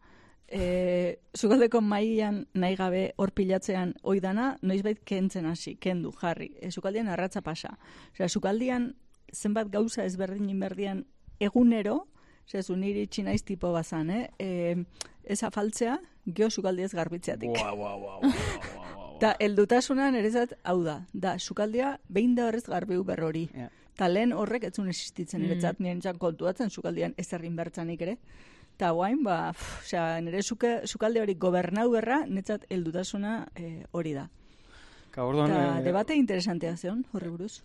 E, sukaldeko mailan nahi gabe hor pilatzean oidana, noizbait kentzen hasi, kendu, jarri. E, sukaldian arratza pasa. Osea, sukaldian zenbat gauza ezberdin inberdian egunero, Osea, zu niri txinaiz tipo bazan, eh? E, ez afaltzea, geho garbitzeatik. Buah, buah, buah, buah, buah, buah. Ta eldutasunan erezat hau da, da sukaldia behin da horrez garbiu berrori. Ja. Ta lehen horrek etzun existitzen Mm. niretzat, nire txan kontuatzen sukaldian ez errin bertzanik ere. Ta guain, ba, pff, osea, nire suke, sukalde hori gobernau berra, netzat eldutasuna eh, hori da. Ka, orduan, Ta eh, debate interesantea zeon, horri buruz.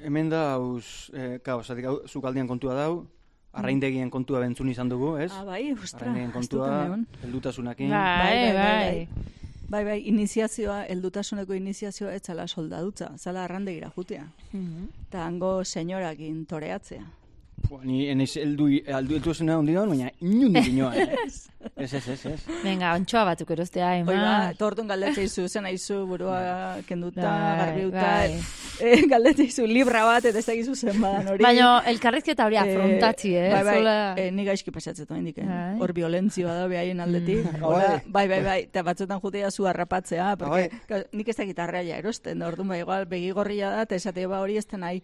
Hemen da, hauz, eh, ka, osatik, hau, zukaldian kontua dau, arraindegien kontua bentzun izan dugu, ez? Ah, bai, ostra, Arraindegien ez dut kontua, neon. heldutasunakin. Bai, bai, Bai, bai, iniziazioa, eldutasuneko iniziazioa ez zala soldadutza, zala arrandegira jutea. Mhm. Ta hango senyorakin toreatzea. Ni enez heldu, heldu, heldu zena hondi baina inundik inoa. ez, ez, ez, ez. Venga, ontsoa batzuk erostea, Hoi Aimar. eta orduan galdetzea izu, zen aizu, burua kenduta, Bai, garbiuta, bai. eh, galdetzea izu, libra bat, eta ez da izu zen badan hori. Baina, elkarrizketa hori afrontatzi, eh? Bai, bai, Zola... eh, ni gaizki pasatzen duen indik, eh? Bai. Hor violentzioa da behaien aldetik. Mm. Hola, Bai. bai, bai, bai, eta batzutan jutea zu harrapatzea, porque Bai. nik ez dakit arraia erosten, da orduan bai, igual, begigorria da, eta esate ba hori ez da nahi.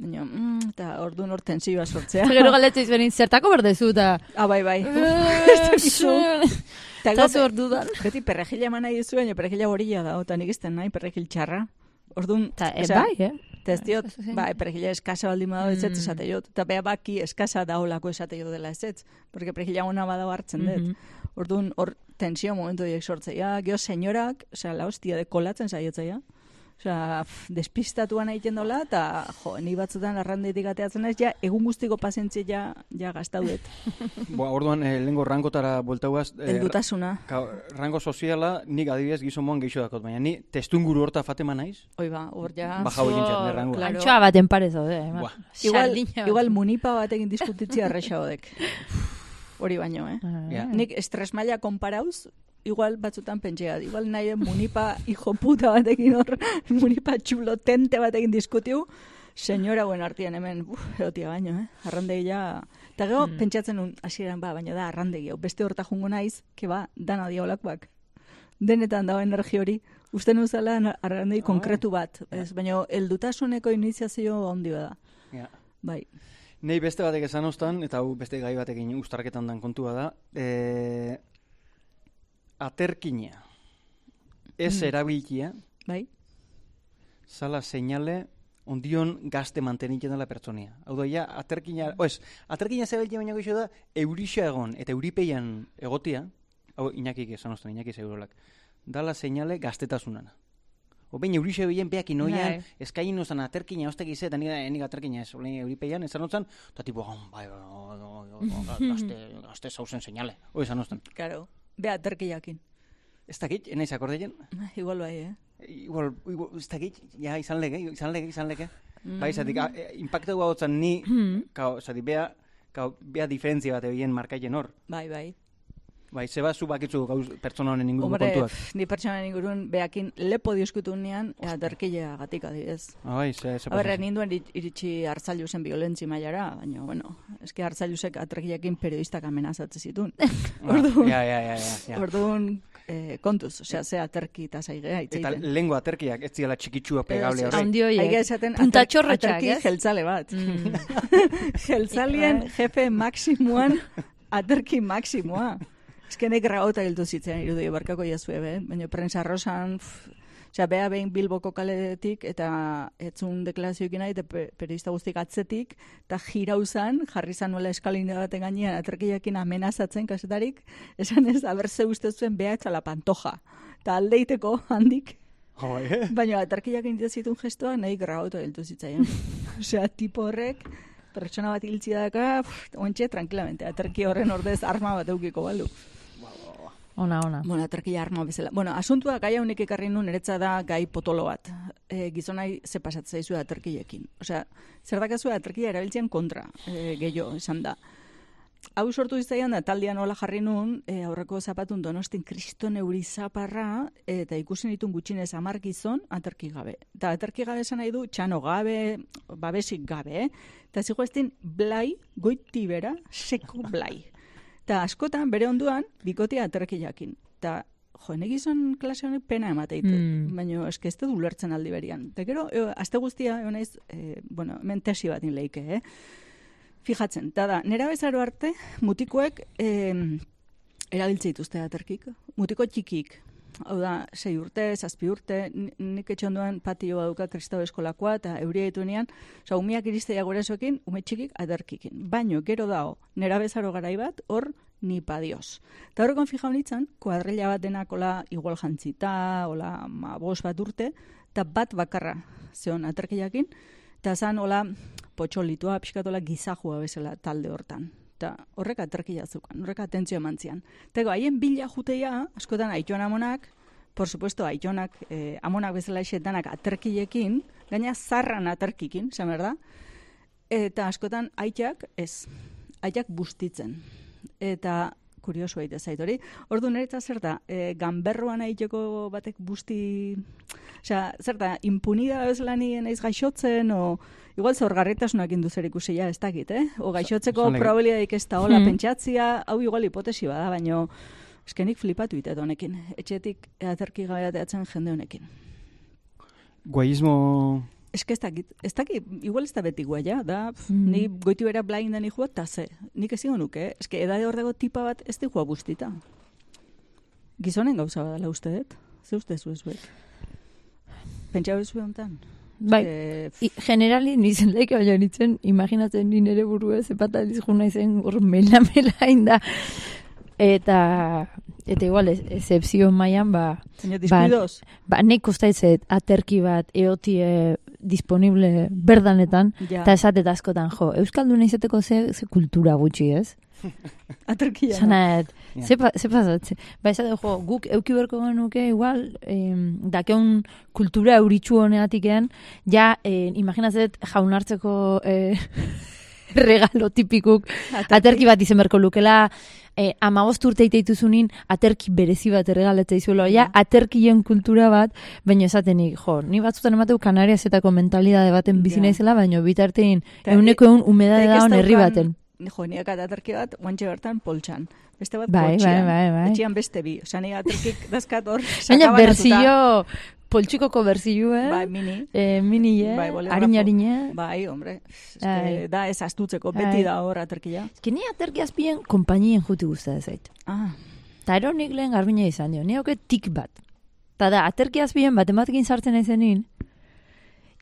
Baina, mm, eta ordu hor tensioa sortzea. Gero galdetzen izbenin, zertako berdezu, eta... Ah, bai, bai. dakizu. Eta zu ordudan. beti perrejila eman nahi dizu, baina perrejila borila da, eta nik izten nahi perrejil txarra. Orduan, Eta, e, bai, eh? Eta ez diot, bai, perejila eskasa baldin badago ez ez Mm. esate jot. Eta beha baki eskasa daolako esate jo dela ez ez. Porque perejila ona badago hartzen dut. Mhm. Orduan, hor tensio momentu diek sortzeia. Geo senyorak, osea, la hostia de kolatzen saiotzea. Osea, pff, despistatuan egiten dola, eta jo, ni batzutan arrandetik ateatzen ez, ja, egun guztiko pazientzia ja, ja gaztaudet. Boa, orduan, eh, lehenko rangotara bueltauaz... Eh, Eldutasuna. ka, rango soziala, nik adibidez gizon moan gehiago dakot, baina ni testunguru horta fatema naiz, Hoi ba, hor ja... Baja txat, nire rangoa. Claro. Antxoa baten parez eh? Buah. Igual, igual munipa batekin diskutitzia erresa hodek. Hori baino, eh? Ah. Ja. Nik estres maila konparauz, igual batzutan pentsea, igual nahi munipa hijo puta batekin hor, munipa txulo tente batekin diskutiu, senyora buen artian hemen, uf, erotia baino, eh? Arrandegi ja... Eta gero, Mm. pentsatzen nun, hasieran ba, baina da, arrandegi hau, beste horta jungo naiz, ke ba, dana diolakoak. Denetan dago energi hori, uste nuzala arrandegi konkretu bat, ez, baina heldutasuneko iniziazio handi bada. Ja. Bai, Nei beste batek esan ostan, eta hau beste gai batekin ustarketan dan kontua da, e, aterkina, ez Mm. bai, zala seinale ondion gazte mantenitzen dela pertsonia. Hau da, ja, aterkina, oez, aterkina zebiltia baina goixo da, eurixa egon, eta euripeian egotia, hau inakik esan ostan, inakik zeurolak, dala seinale gaztetasunana. Obein eurixe bilen beak inoian, eskain nuzan aterkina, ostek ize, eta nik, nik aterkina ez, olein euripeian, esan otzan, eta tipo, oh, bai, bai, bai, bai, bai, gazte, gazte zauzen seinale. Hoi esan ostan. karo. Bea, terkiakin. Ez dakit, enaiz akordeien, Igual bai, eh? igual, igual, ez dakit, ja, izan lege, izan lege, izan lege. Mm. Bai, zatik, a- e, impactu hau hotzan ni, Hmm. kao, zatik, bea, kao, bea diferentzia bat egin markaien hor. Bai, bai. Bai, zeba zu bakitzu gauz pertsona honen inguruko Hombre, kontuak. ni pertsonan ingurun beakin lepo dioskutu nean, ea terkilea gatik adidez. Ah, bai, ze, ze pasa? ninduen irit- iritsi hartzailuzen violentzi mailara, baina, bueno, eske hartzailusek aterkiakin periodistak amenazatzen zituen. Ah, Ja, ja, ja, ja, ja. Orduan, eh, kontuz, osea, ze aterki eta zaigea Eta itzeiten. lengua aterkiak, ez ziala txikitsua pegable horre. Handi horiek. Esaten, txorrotxak, aterki ez? jeltzale bat. Mm. Jeltzalien jefe maksimuan aterki maksimoa. Eskenek ragauta giltu zitzen irudi barkako jazue, be? baina prensa rosan, osea, bea behin Bilboko kaletik, eta etzun deklarazioekin nahi, eta pe- periodista guztik atzetik, eta jirauzan, jarri zan nola eskalina baten gainean, aterkiakin amenazatzen kasetarik, esan ez, aber ze uste zuen bea etxala pantoja. Eta aldeiteko handik, bai, eh? Baina aterkiak egiten zituen gestoa nahi grautu geltu zitzaien. Osea, tipo horrek, pertsona bat hiltzi daka, ontxe, tranquilamente, aterki horren ordez arma bat eukiko balu. Ona, ona. Bueno, aterkia arma bezala. Bueno, asuntua gai haunik ekarri nun eretza da gai potolo bat. E, gizonai ze pasatzen zaizu aterkiekin. Osea, zer dakazu aterkia erabiltzen kontra, e, gehiago, esan da. Hau sortu izaian da, taldean nola jarri nun, e, aurreko zapatun donostin kriston euri zaparra, eta ikusi nitun gutxinez amar gizon aterki gabe. Eta aterki gabe esan nahi du, txano gabe, babesik gabe, eh? Eta zigo blai, goiti bera, seko blai. Eta askotan, bere onduan, bikotea aterkiakin. Eta, jo, ene gizon klase honek pena emateite. Mm. Baina, eske ez du ulertzen aldi berian. Eta gero, e, aste guztia, egon naiz, e, bueno, hemen tesi bat leike, eh? Fijatzen, eta da, nera bezaro arte, mutikoek e, erabiltze dituzte aterkik. Mutiko txikik. Hau da, sei urte, zazpi urte, ni- nik etxe ondoan patio baduka kristau eskolakoa, eta euria ditu nean, oza, umiak iristea gurasoekin, ume txikik aderkikin. Baino, gero dago, nera bezaro garai bat, hor, ni padios. Eta horrekon fija honitzen, kuadrilla bat denakola igual jantzita, ola, ma, bos bat urte, eta bat bakarra zeon aterkiakin, eta zan, hola, potxolitua, pixkatola gizajua bezala talde hortan. Eta horrek aterkia zukan, horrek atentzio eman zian. Tego, haien bila juteia, askotan aitona amonak, por supuesto, aitonak, eh, amonak bezala esetanak aterkilekin, gaina zarran aterkikin, behar da, eta askotan aitak, ez, aitak bustitzen. Eta kurioso baita zait hori. Ordu niretza zer da, e, ganberroan aiteko batek busti, osea, zer da, impunida bezala ni naiz gaixotzen, o igual zorgarritasunak indu zer ikusia, ez dakit, eh? O gaixotzeko probabilidadik ez da hola Hmm. pentsatzia, hau igual hipotesi bada, baino eskenik flipatu itet honekin. Etxetik aterki gabe ateatzen jende honekin. Guaismo eske ez dakit, ez dakit, igual ez da beti guaia, da, Mm. ni goiti bera blain da ni joa, eta ze, nik ezin nuke, eh? eske edade hor dago tipa bat ez di joa guztita. Gizonen gauza badala uste dut, ze uste zu ez. Pentsa bezu honetan. Bai, Eh, I, generali nizen laik baina nitzen, imaginatzen ni nere burua zepat aldiz juna izen hor mela mela inda. Eta, eta igual, ez- excepzio mailan ba, baina diskuidoz, ba, nek kostaitzet aterki bat eotie disponible berdanetan, ja, eta esatet askotan, jo, Euskalduna izateko ze, ze kultura gutxi, ez? aterkia. Zanaet, Ja. ze, pa, ze pasatze? Ba, esate, jo, guk euki berko genuke, igual, em, dakeun kultura euritxu honeatiken, ja, eh, imaginatzet jaunartzeko eh, regalo tipikuk, aterki bat izen berko lukela, eh, amabost urte iteituzunin, aterki berezi bat erregaletzea izuelo, ja, aterkien kultura bat, baina esatenik, jo, ni batzutan emateu Kanariasetako mentalidade baten bizi Ja. naizela, baina bitartein, Ta- euneko eun umedade daun herri baten. Jo, niak aterki bat, guantxe bertan poltsan. Beste bat Bai, poltsian. bai, bai, bai. Etxean beste bi. Osa, ni aterkik dazkat hor, Baina berzio, poltsikoko berzio, eh? Bai, mini. Eh, mini, eh? Bai, bolígrafo. Harin harine. Bai, hombre. Eske, Ai. da ez astutzeko, Ai. beti da hor aterkia. Eski ni aterki azpien konpainien juti guztia zait. Ah, Ta ero nik lehen garbina izan dio, ni hauke tik bat. Ta da, aterki azpien batematekin sartzen aizenin,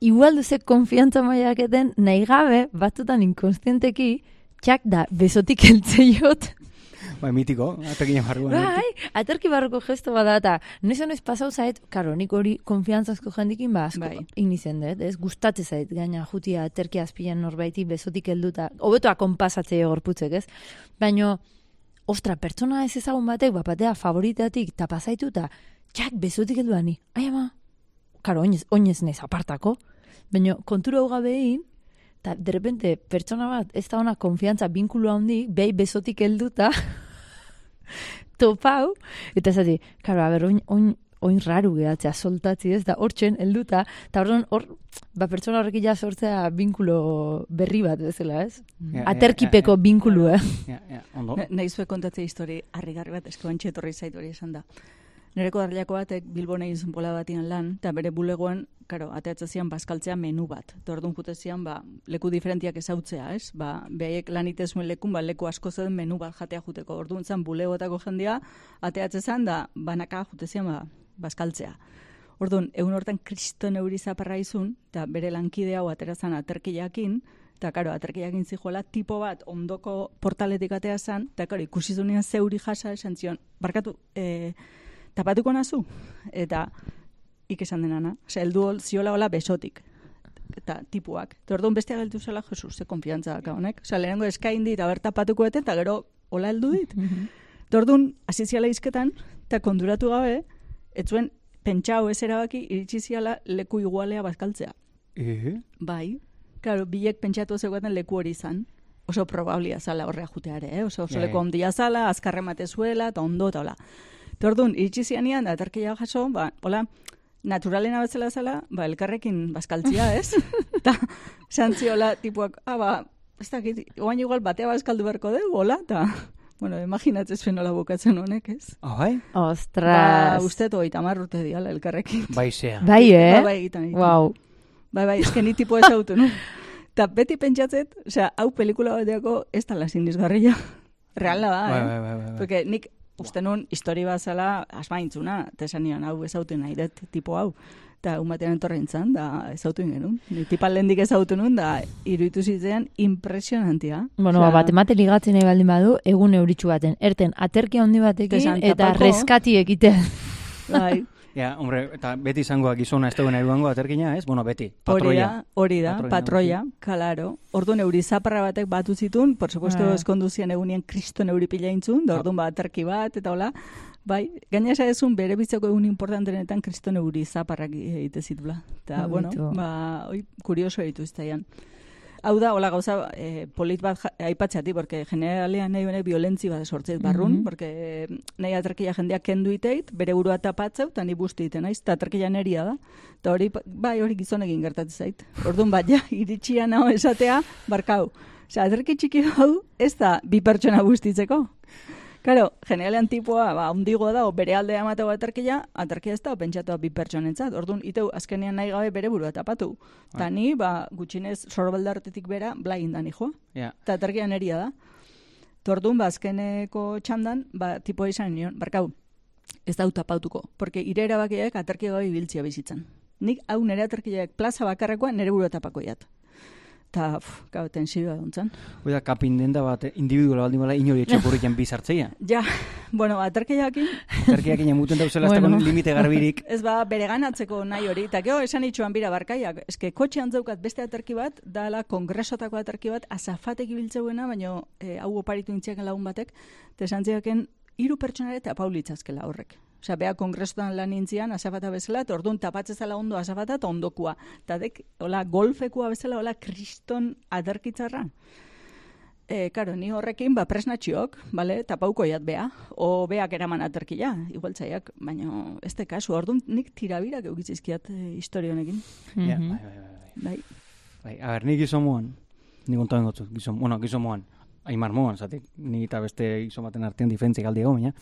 igual duze konfiantza maiak eten, nahi gabe, batzutan inkonstienteki, txak da, besotik eltzeiot. Bai, mitiko, atekinen barruan. Bai, aterki barroko gesto bada, eta noiz noiz pasau zait, karo, nik hori konfiantzazko jendikin, ba, asko, Bai. inizen dut, ez, gustatze zait, gaina jutia aterki azpian norbaiti besotik helduta, hobeto akonpasatze gorputzek, ez? Baino, ostra, pertsona ez ezagun batek, bapatea favoritatik, tapazaitu, eta txak besotik heldu ni. Ai, ama, karo, oinez, oinez nez apartako, baino, kontura hau gabein, eta derrepente pertsona bat ez da ona konfiantza binkulu handik, behi besotik helduta, topau, eta zati, karo, a ber, oin, oin, oin raru gehatzea, soltatzi ez, da hortzen, helduta, eta orduan hor, ba, pertsona horrek ja sortzea binkulo berri bat bezala, ez? Ja, Aterkipeko ja, binkulu, eh? Ja, ja, ondo. Nahi zue kontatzea histori harrigarri bat, esko antxe etorri zait hori esan da. Nereko darriako batek Bilbon egin pola batian lan, eta bere bulegoan, karo, ateatza zian bazkaltzea menu bat. Eta orduan jute zian, ba, leku diferentiak ezautzea, ez? Ba, behaiek lan itezuen lekun, ba, leku asko zeuden menu bat jatea juteko. Orduan zan bulegoetako jendia, ateatze zan, da, banaka jute zian, ba, bazkaltzea. Orduan, egun hortan kriston euri zaparra izun, eta bere lankide hau aterazan aterkiakin, eta karo, aterkiakin zijoela tipo bat ondoko portaletik atea zan, eta karo, ikusi zunean zeuri jasa esan zion, barkatu, e, tapatuko nazu? Eta ik esan denana, osea, heldu hol- ziola hola besotik eta tipuak. Eta orduan bestea geltu zela, Jesus, ze konfiantza daka honek. Osea, lehenengo eskain dit, aber tapatuko eten, eta gero hola heldu dit. Eta orduan, hasi ziala izketan, eta konduratu gabe, etzuen pentsau ez erabaki, iritsi ziala leku igualea bazkaltzea. Eh? Bai, claro, bilek pentsatu zeugaten leku hori izan. Oso probablia zala horrea juteare, eh? Oso, oso Ja, leku ondia zala, azkarre zuela, eta ondo, eta hola. Eta orduan, iritsi zianian, da aterkia jaso, ba, hola, naturalena bezala zala, ba, elkarrekin bazkaltzia, ez? Eta, santziola, tipuak, ah, ba, ez dakit, oain igual batea bazkaldu beharko dugu, hola, eta, bueno, imaginatzen zuen nola bukatzen honek, ez? Ah, bai? Ba, Ostras. uste toi, tamar urte diala elkarrekin. Bai, zea. Bai, eh? Ba, bai, egiten, egiten. Wow. Bai, bai, eske ni tipo ez autu, no? Eta beti pentsatzet, osea, hau pelikula bateako ez da lasindizgarria. Reala da, Bai, eh? bai, bai, bai, bai. Porque nik uste nun histori bat zala asmaintzuna, eta esan nion, hau ez autu nahi dut tipo hau. Eta egun batean etorren zan, da ez autu genuen. Ni tipa lehendik ez autu nun, da iruditu zitzean impresionantia. Bueno, ba, bat emate ligatzen nahi baldin badu, egun euritxu baten. Erten, aterki handi batekin, eta tapako. reskati egitea. Bai, Ja, hombre, eta beti izangoa gizona ez dagoen eruango aterkina, ez? Bueno, beti, hori patroia. da, hori da, Patroia, patroia, kalaro. Orduan euri zaparra batek batu zitun, por supuesto Ah. eskonduzian egunien kriston euri pila intzun, da orduan bat aterki bat, eta hola. Bai, gaina esan bere bitzako egun importantenetan kriston euri zaparrak egite zitula. Eta, Ah, bueno, ba, oi, kurioso ditu iztaian. Hau da, hola gauza, eh, polit bat aipatzeati, porque generalean nahi honek violentzi bat sortzeit barrun, Mhm. porque nahi aterkia jendeak kendu iteit, bere burua tapatzeu, eta ni busti iten naiz, eta aterkia neria da. Eta hori, bai, hori gizonekin gertatzen zait. Orduan bat, ja, iritsia naho esatea, barkau. Osea, aterki txiki hau, ez da bi pertsona bustitzeko. Karo, generalean tipua, ba, undigo da, o bere aldea emateko aterkia, aterkia ez da, pentsatu bi pertsonentzat. Orduan, iteu, azkenean nahi gabe bere burua tapatu. Ta ni, ba, gutxinez, sorbaldartetik bera, blai joa. Ja. Eta aterkia neria da. Tordun, ba, azkeneko txandan, ba, tipoa izan nion, barkau, ez da tapautuko. Porque ire erabakiak aterkia gabe ibiltzia bizitzan. Nik hau nire aterkiak plaza bakarrekoa nire burua tapako jat. Ta, pf, gau, tensioa duntzen. Hoi da, kapindenda bat, individuala baldin bala, inori etxapurriken bizartzeia. Ja, bueno, aterkiakin, Zerkiak ina muten dauzela, Bueno. limite garbirik. Ez ba, bere ganatzeko nahi hori. Eta gero esan itxuan bira barkaiak. Eske kotxean zeukat beste aterki bat, dala kongresotako aterki bat, azafatek ibiltzeuena, baina e, hau oparitu intziaken lagun batek, eta esan ziaken, hiru pertsonare eta paulitzazkela horrek. Osea, bea kongresotan lan intzian, azafata bezala, eta orduan tapatzezala ondo azafata eta ondokua. Eta dek, hola, golfekua bezala, hola, kriston aterkitzarra. E, karo, ni horrekin, ba, presnatxiok, bale, tapauko jat bea, o beak eraman aterkia, igual txaiak, baina ez kasu, orduan nik tirabirak eukitzizkiat e, historio honekin. Ja, Mhm. bai, bai, bai, bai. Bai, Bai, a ber, ni gizon moan, ni kontatzen gotzut, gizon, bueno, gizon moan, aimar moan, zatik, ni eta beste gizon baten artean diferentzik aldi ego, baina.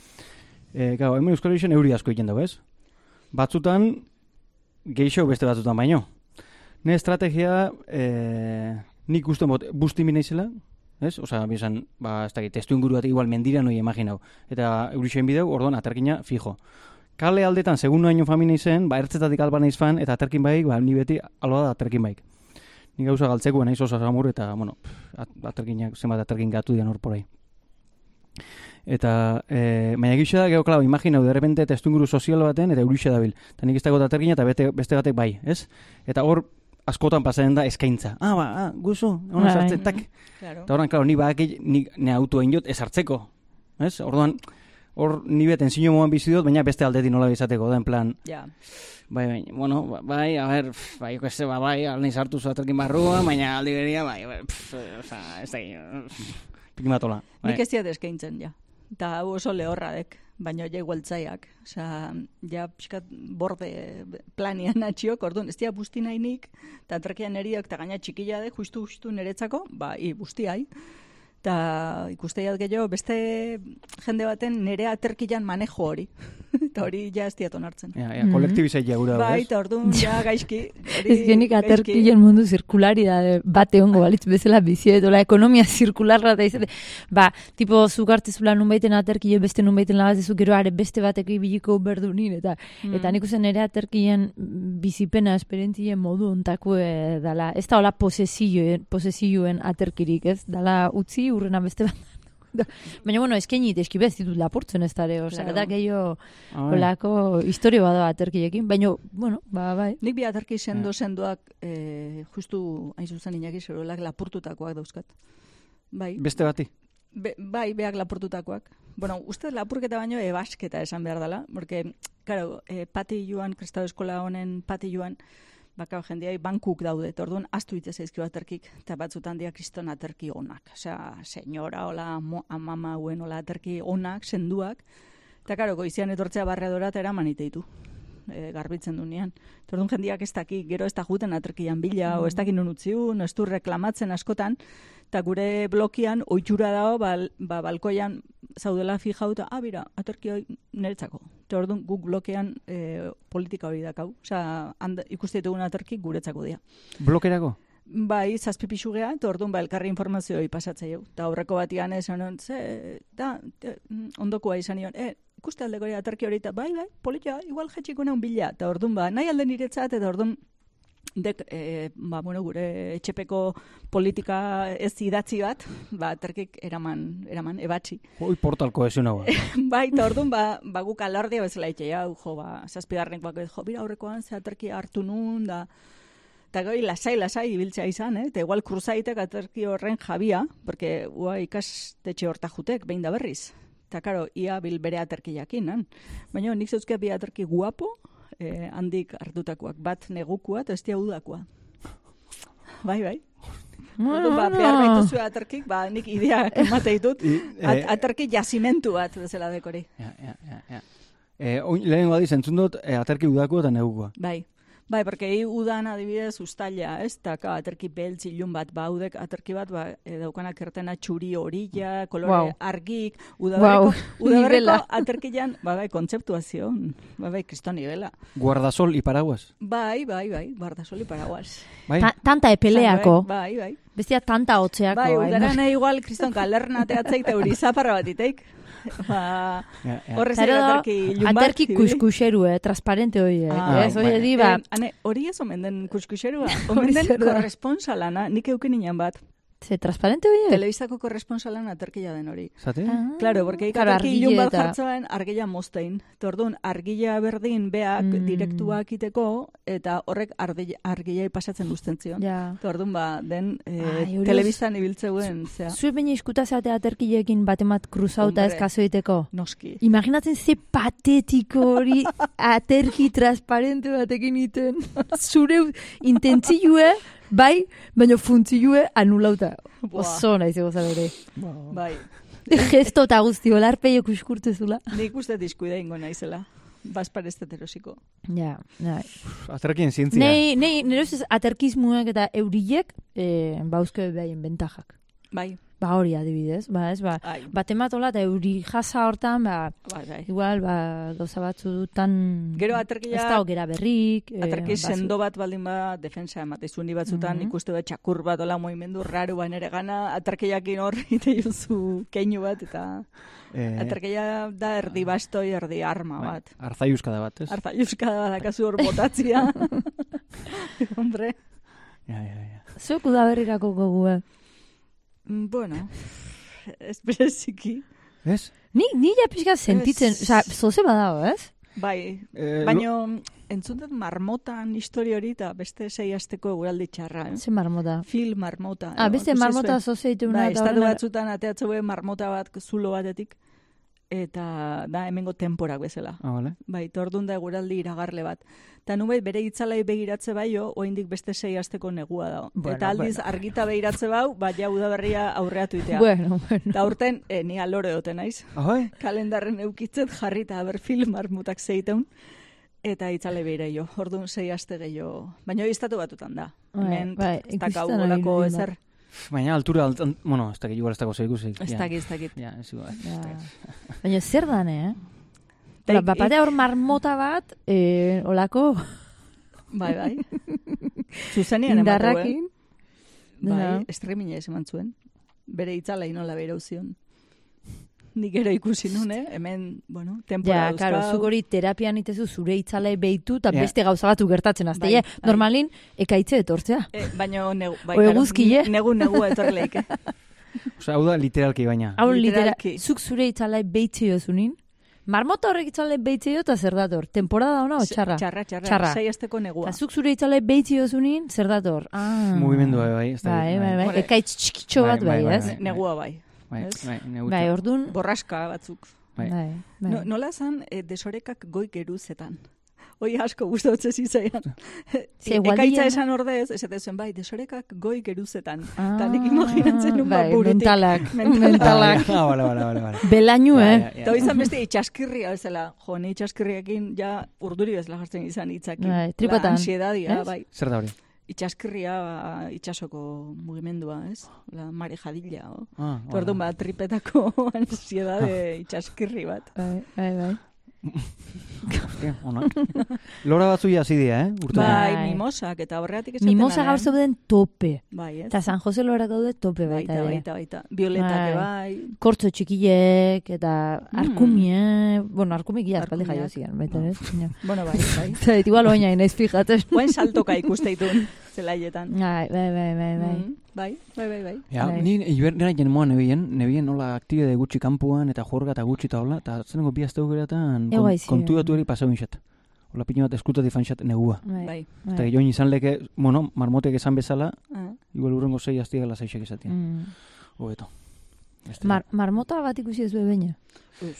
E, gau, hemen Euskal Herrixen euri asko egiten dugu, ez? Batzutan, geixo beste batzutan baino. Ne estrategia, e, nik uste mot, busti minaizela, ez? Osa, bizan, ba, ez dakit, testu inguru igual mendira noi imaginau. Eta eurixen bideu, orduan, aterkina fijo. Kale aldetan, segun noaino famina izen, ba, ertzetatik alba naiz fan, eta aterkin baik, ba, ni beti aloa da aterkin baik. Ni gauza galtzeko naiz oso samur, eta, bueno, aterkinak, zenbat aterkin gatu dian hor porai. Eta, e, baina gisa da, gero, klau, imaginau, de repente testu inguru sozial baten, eta eurixe dabil. Eta nik ez dago aterkina, eta bete, beste batek bai, ez? Eta hor, askotan pasatzen da eskaintza. Ah, ba, ah, guzu, hona Bai. sartzen, tak. claro. Eta horren, klaro, ni badaki, ni, ne autoa inot ez hartzeko. Ez? Orduan, hor ni beten zino moan bizi dut, baina beste aldetik nola bizateko, da, en plan, Ja, bai, bai, bueno, ba- bai, a ber, pff, bai, jo, ba, bai, alni sartu zu aterkin barrua, baina aldi beria, bai, bai, pff, oza, ez da, pikin batola. Bai. nik ez diat eskaintzen, ja. Eta hau oso lehorradek, baina ja igualtzaiak. Osea, ja pixkat borde planian atxiok, orduan, ez dia busti nahi nik, eta aterkian eriak, eta gaina txikila de, justu, justu niretzako, ba, i, busti hai. Eta ikusteiat gehiago, beste jende baten nire aterkian manejo hori. eta hori ja ez diat onartzen. Ja, ja, kolektibizaitia gura, Bai, eta orduan, ja, gaizki. Ez genik gaizki. aterkien mundu zirkularidade bate hongo balitz bezala bizi edo la ekonomia zirkularra da izate. Ba, tipo zuk hartzezula nunbaiten aterkien beste nunbaiten labatezu gero are beste batek ibiliko berdunin eta Mm. eta nik uste nire aterkien bizipena esperientzien modu ontako e, dala. Ez da hola posesioen, posesioen aterkirik, ez? Dala utzi urrena beste bat. Baina, bueno, eskaini eski bez ditut lapurtzen ez dare, osea, Claro. da gehiago Ah, bai. historio bada aterkiekin, baina, bueno, ba, bai. Nik bi aterki sendo sendoak e, justu hain zuzen inaki zerolak lapurtutakoak dauzkat. Bai, Beste bati. be, bai, beak lapurtutakoak. Bueno, uste lapurketa baino ebasketa esan behar dela, porque, claro, e, pati joan, kristau eskola honen pati joan, bakau jendeai bankuk daude, orduan astu hitz zaizkio aterkik, eta batzutan dia kriston aterki onak. Osea, senyora, hola, mo, amama hauen, hola, aterki onak, senduak, eta karo, goizian etortzea barredora eta eraman iteitu e, garbitzen dunean. Orduan jendiak ez daki, gero ez da juten aterkian bila, o ez daki nun utziun, ez du reklamatzen askotan, eta gure blokian oitxura dago, bal, ba, balkoian zaudela fijau, eta, ah, bira, aterki hoi niretzako. Eta orduan guk blokean e, politika hori dakau. Osea, handa, ikuste ditugun aterki guretzako dira. Blokerako? Bai, zazpi pixu geha, eta orduan ba, elkarri informazio hori pasatzea jau. Eta horreko batian esan hon, ze, da, te, mm, ondokoa izan nion, e, ikuste aldeko hori aterki hori, eta bai, bai, politia, igual jetxiko naun bila. Eta orduan ba, nahi alde niretzat, eta orduan dek, e, ba, bueno, gure etxepeko politika ez idatzi bat, ba, aterkik eraman, eraman, ebatzi. Hoi portal kohesionagoa. bai, eta orduan, ba, ba guk alardia bezala itxe, jau, jo, ba, zazpigarrenkoak, jo, bira aurrekoan ze aterki hartu nun, da, eta goi, lasai, lasai, ibiltzea izan, eh? eta igual kruzaitek aterki horren jabia, porque ua ikastetxe horta jutek, behin da berriz. Eta, karo, ia bil bere aterki jakin, han? Baina, nik zeuzke bi aterki guapo, eh, handik hartutakoak, bat negukua, eta ez dia udakoa. Bai, bai. Orduan, ba, behar baituzu aterkik, ba, nik ideak emate ditut, I, At, eh, aterki jazimentu bat bezala dekori. Ja, ja, ja, ja. Eh, oin, lehenengo aldiz entzun dut, eh, aterki udako eta negukoa. Bai. Bai, porque hi udan adibidez ustaila, ez? Taka aterki beltz ilun bat baudek, aterki bat ba, e, daukanak ertena txuri horilla, kolore Guau. argik, udaberriko, Guau, udaberriko nivela. aterkian, ba, bai, kontzeptua zion, ba, bai, kristoni gela. Guardasol y paraguas. Bai, bai, bai, bardasoli paraguas. Bai? Ta, tanta epeleako. Bai, bai. Bestia tanta hotzeako. Bai, Aimar. udaran igual kriston galerna ateatzeik eta uri zaparra bat iteik. Ba, Ja, ja. horrez ere aterki ilun bat. aterki ibili. kuskuxeru, eh, transparente horiek. Ah, ez, hori di, ba, Eh, hori ez omen den kuskuxerua. Omen den korresponsalana, nik euken inan bat. Ze transparente horiek? Telebistako korresponsalan aterkia den hori. Zate? Ah, Claro, porque claro, ikaterki argile ilun bat jartzaen argila moztein. Tordun, argila berdin beak Mm. direktuak iteko, eta horrek argilai pasatzen guzten zion. Ja. Tordun, ba, den Ai, eh, hori telebistan ibiltzeuen, zea, Zue baina iskuta zate aterkilekin batemat kruzauta ez kaso egiteko? noski. Imaginatzen ze patetiko hori aterki transparente batekin iten. Zure intentzioe, bai, baina funtzioe anulauta. Buah. Oso nahi zego ere. Bai, Gesto eta guzti, olarpeio kuskurtezula. nik uste diskuida ingo naizela. Bazpar ez erosiko. Ja, ja. Aterkien zientzia. Nei, nei, nire ustez aterkismuek eta eurilek eh, bauzke behaien bentajak. Bai, Ba hori adibidez, ba ez, ba, ai, batematola eta euri jasa hortan, ba, bai, bai. igual, ba, gauza batzutan... Gero Ez aterkia, da gera berrik. eh, aterki bazu- sendo bat baldin ba defensa ematezu ni batzutan Mhm. ikuste dut txakur bat ola movimendu raro ban ere gana aterkiakin hor ite juzu keinu bat eta Eh, aterkia da erdi bastoi erdi arma bai, bat. Arzaiuskada bat, ez? Arta euskada badakazu hor botatzia. Hombre, Ja, ja, ja. Zuek udaberrirako gogu, eh? Mm, bueno, ez bereziki. Ez? Ni, ni ja pixka sentitzen, Ez. oza, zoze badago, ez? Bai, Eh, baino entzun dut marmotan historia hori eta beste sei asteko eguraldi txarra. Eh? Ze marmota. Fil marmota. Ah, beste ikusi marmota zuen? zoze dituna Bai, estatu horrena- batzutan ateatzeu marmota bat zulo batetik eta da hemengo temporak bezala. Ah, vale. Bai, tordun da eguraldi iragarle bat. Ta nubait bere itzalai begiratze baio, oraindik beste sei asteko negua dago. Bueno, eta aldiz bueno. argita begiratze bau, ba ja udaberria aurreatu itea. Bueno, bueno. Eta urten, e, ni alore dote naiz. Ahoi? Kalendarren eukitzet jarrita aber film marmutak zeiteun. Eta itzale beira jo, orduan sei aste gehiago. Baina hori estatu batutan da. Bai, Hemen, bai, ez dakau olako nuen, ezer. Baina altura, altan, bueno, ez dakit igual ez dago zer ikusi. Ez ja. dakit, ez dakit. Ja, ez igual. Ja. Baina zer dan, eh? Ta Ola, ik- bapatea hor marmota bat, eh, olako Bai, bai. Zuzenean emateu, eh? indarrakin. Bai, estremina ez eman zuen. Bere itzala inola bere zion. Nik gero ikusi nun, eh? Hemen, bueno, tempora Ja, karo, zuk hori terapian itezu zure itzale behitu eta Ja. beste gauza batu gertatzen azte. Bai, ja, bai. normalin, ekaitze etortzea. Eh, baina negu, bai, O karo, eguzkile. negu, negu etorleik, eh? Osea, hau da literalki baina. Hau litera, Literalki. zuk zure itzale behitze jozunin, marmota horrek itzale behitze eta zer dator? Temporada ona o txarra? Txarra, txarra. Txarra. Sei asteko negua. Eta zuk zure itzale behitze jozunin, zer dator? Ah. Mugimendua bai, ez da. Bai, bai, bai. Bueno, Ekaitz txikitxo bai, bat bai, bai, bai, ez? bai. Negua bai. Bai, Ez? bai. Bai, ordun, Borraska batzuk. Bai. bai, bai. No, nola zan, e, desorekak goi geruzetan. Hoi asko gustatzen zitzaian. Ze, E, gualdilla- Ekaitza esan ordez, esate zuen, bai, desorekak goi geruzetan. Ah, Eta nik imaginatzen nun ba, bai, burutik. mentalak, Mentalak. Ah, bale, bale, bale, bale. Belainu, eh? ja, ja. Eta izan beste itxaskirria bezala. Jo, ni itxaskirriakin ja urduri bezala jartzen izan hitzakin. Bai, tripotan, La ansiedadia, ez? bai. Zer da hori? Itxaskirria ba, itxasoko mugimendua, ez? La marejadilla, o? Ah, Oh. Orduan ba, tripetako ansiedade itxaskirri bat. Bai, bai, bai. Lora batzu ja dira, eh? Urte. Bai, Bai. mimosak, eta horregatik esaten Mimosa gaur zeuden tope. Bai, ez? Eta San Jose lora daude tope baita. baita, baita, baita. Violetak Bai. bai. Kortzo txikilek, eta Mm. arkumie, bueno, arkumik espaldi Arkumiak. jaio zian, baita, ez? Baina- Bueno, bai, bai. Eta igual oina inaiz fijatzen. Guen saltoka ikusteitun, zelaietan. Bai, bai, bai, bai, bai. Bai, bai, bai, bai. Ja, Bai. ni ibernera jen moa nebien, nebien nola aktibide gutxi kanpuan eta jorga eta gutxi eta hola, eta zenengo bi geratan Ego aizi, kontu bai. datu hori pasau inxat. Hola pino bat eskutati fanxat negua. Bai, Bai. Eta bai. join izan leke, bueno, marmotek esan bezala, Ah, igual urrengo zei azti gala zeixek esatia. Mm. Hobeto. Beste- Mar, marmota bat ikusi ez beina. uz.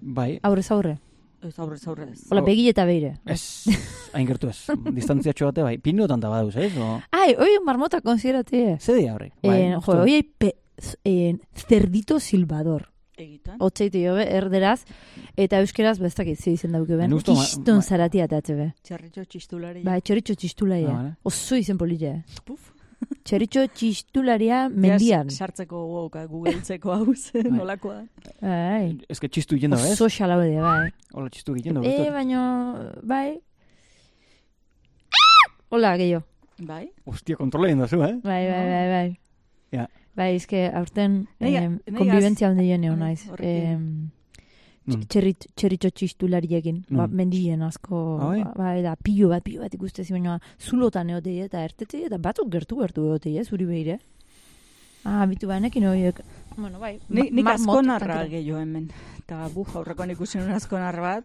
Bai, Aurrez aurre. Ez aurrez aurrez. Hola, Oh. begi eta beire. ez, hain gertu ez. Distantziatxo bate, bai, pinotan da baduz, ez? O, Ai, hoi marmota konsideratie. ze dia horrek? Eh, jo, hoi pe, eh, cerdito silbador. Egitan. Otzeite jo be, erderaz, eta euskeraz bestakit ze izen dauke ben. Kiston ma- zaratia atatze be. Txarritxo txistulari. Ba, txeritxo txistularia. Ah, vale. Oso izen polite. Puf. Txeritxo txistularia mendian. Sartzeko gogoka, googlezeko hau zen, Bai. nolakoa. Bai. Ez que txistu da, ez? Oso xalau de, bai. Hola, txistu da, E, ez? baino, bai. Hola, gehiago. Bai? Hostia, kontrola egin da zu, eh? Bai, bai, bai, bai. Ja. Bai, izke, aurten nei konbibentzia handi jeneo Bai, naiz. horrekin. Em, Nun. txerrit, txerritxo txistulariekin. Ba, Nun. mendien asko, Ah, bai? bai, da, pilo bat, pilo bat ikustezi, baina zulotan eotei eta ertetei, eta batzuk gertu gertu eotei, ez, zuri behire. Ah, bitu bainekin horiek. Bueno, bai. Nik, nik askonarra tranquilo. gehiago hemen. Eta bu, aurrekoan ikusi nuen askonar bat.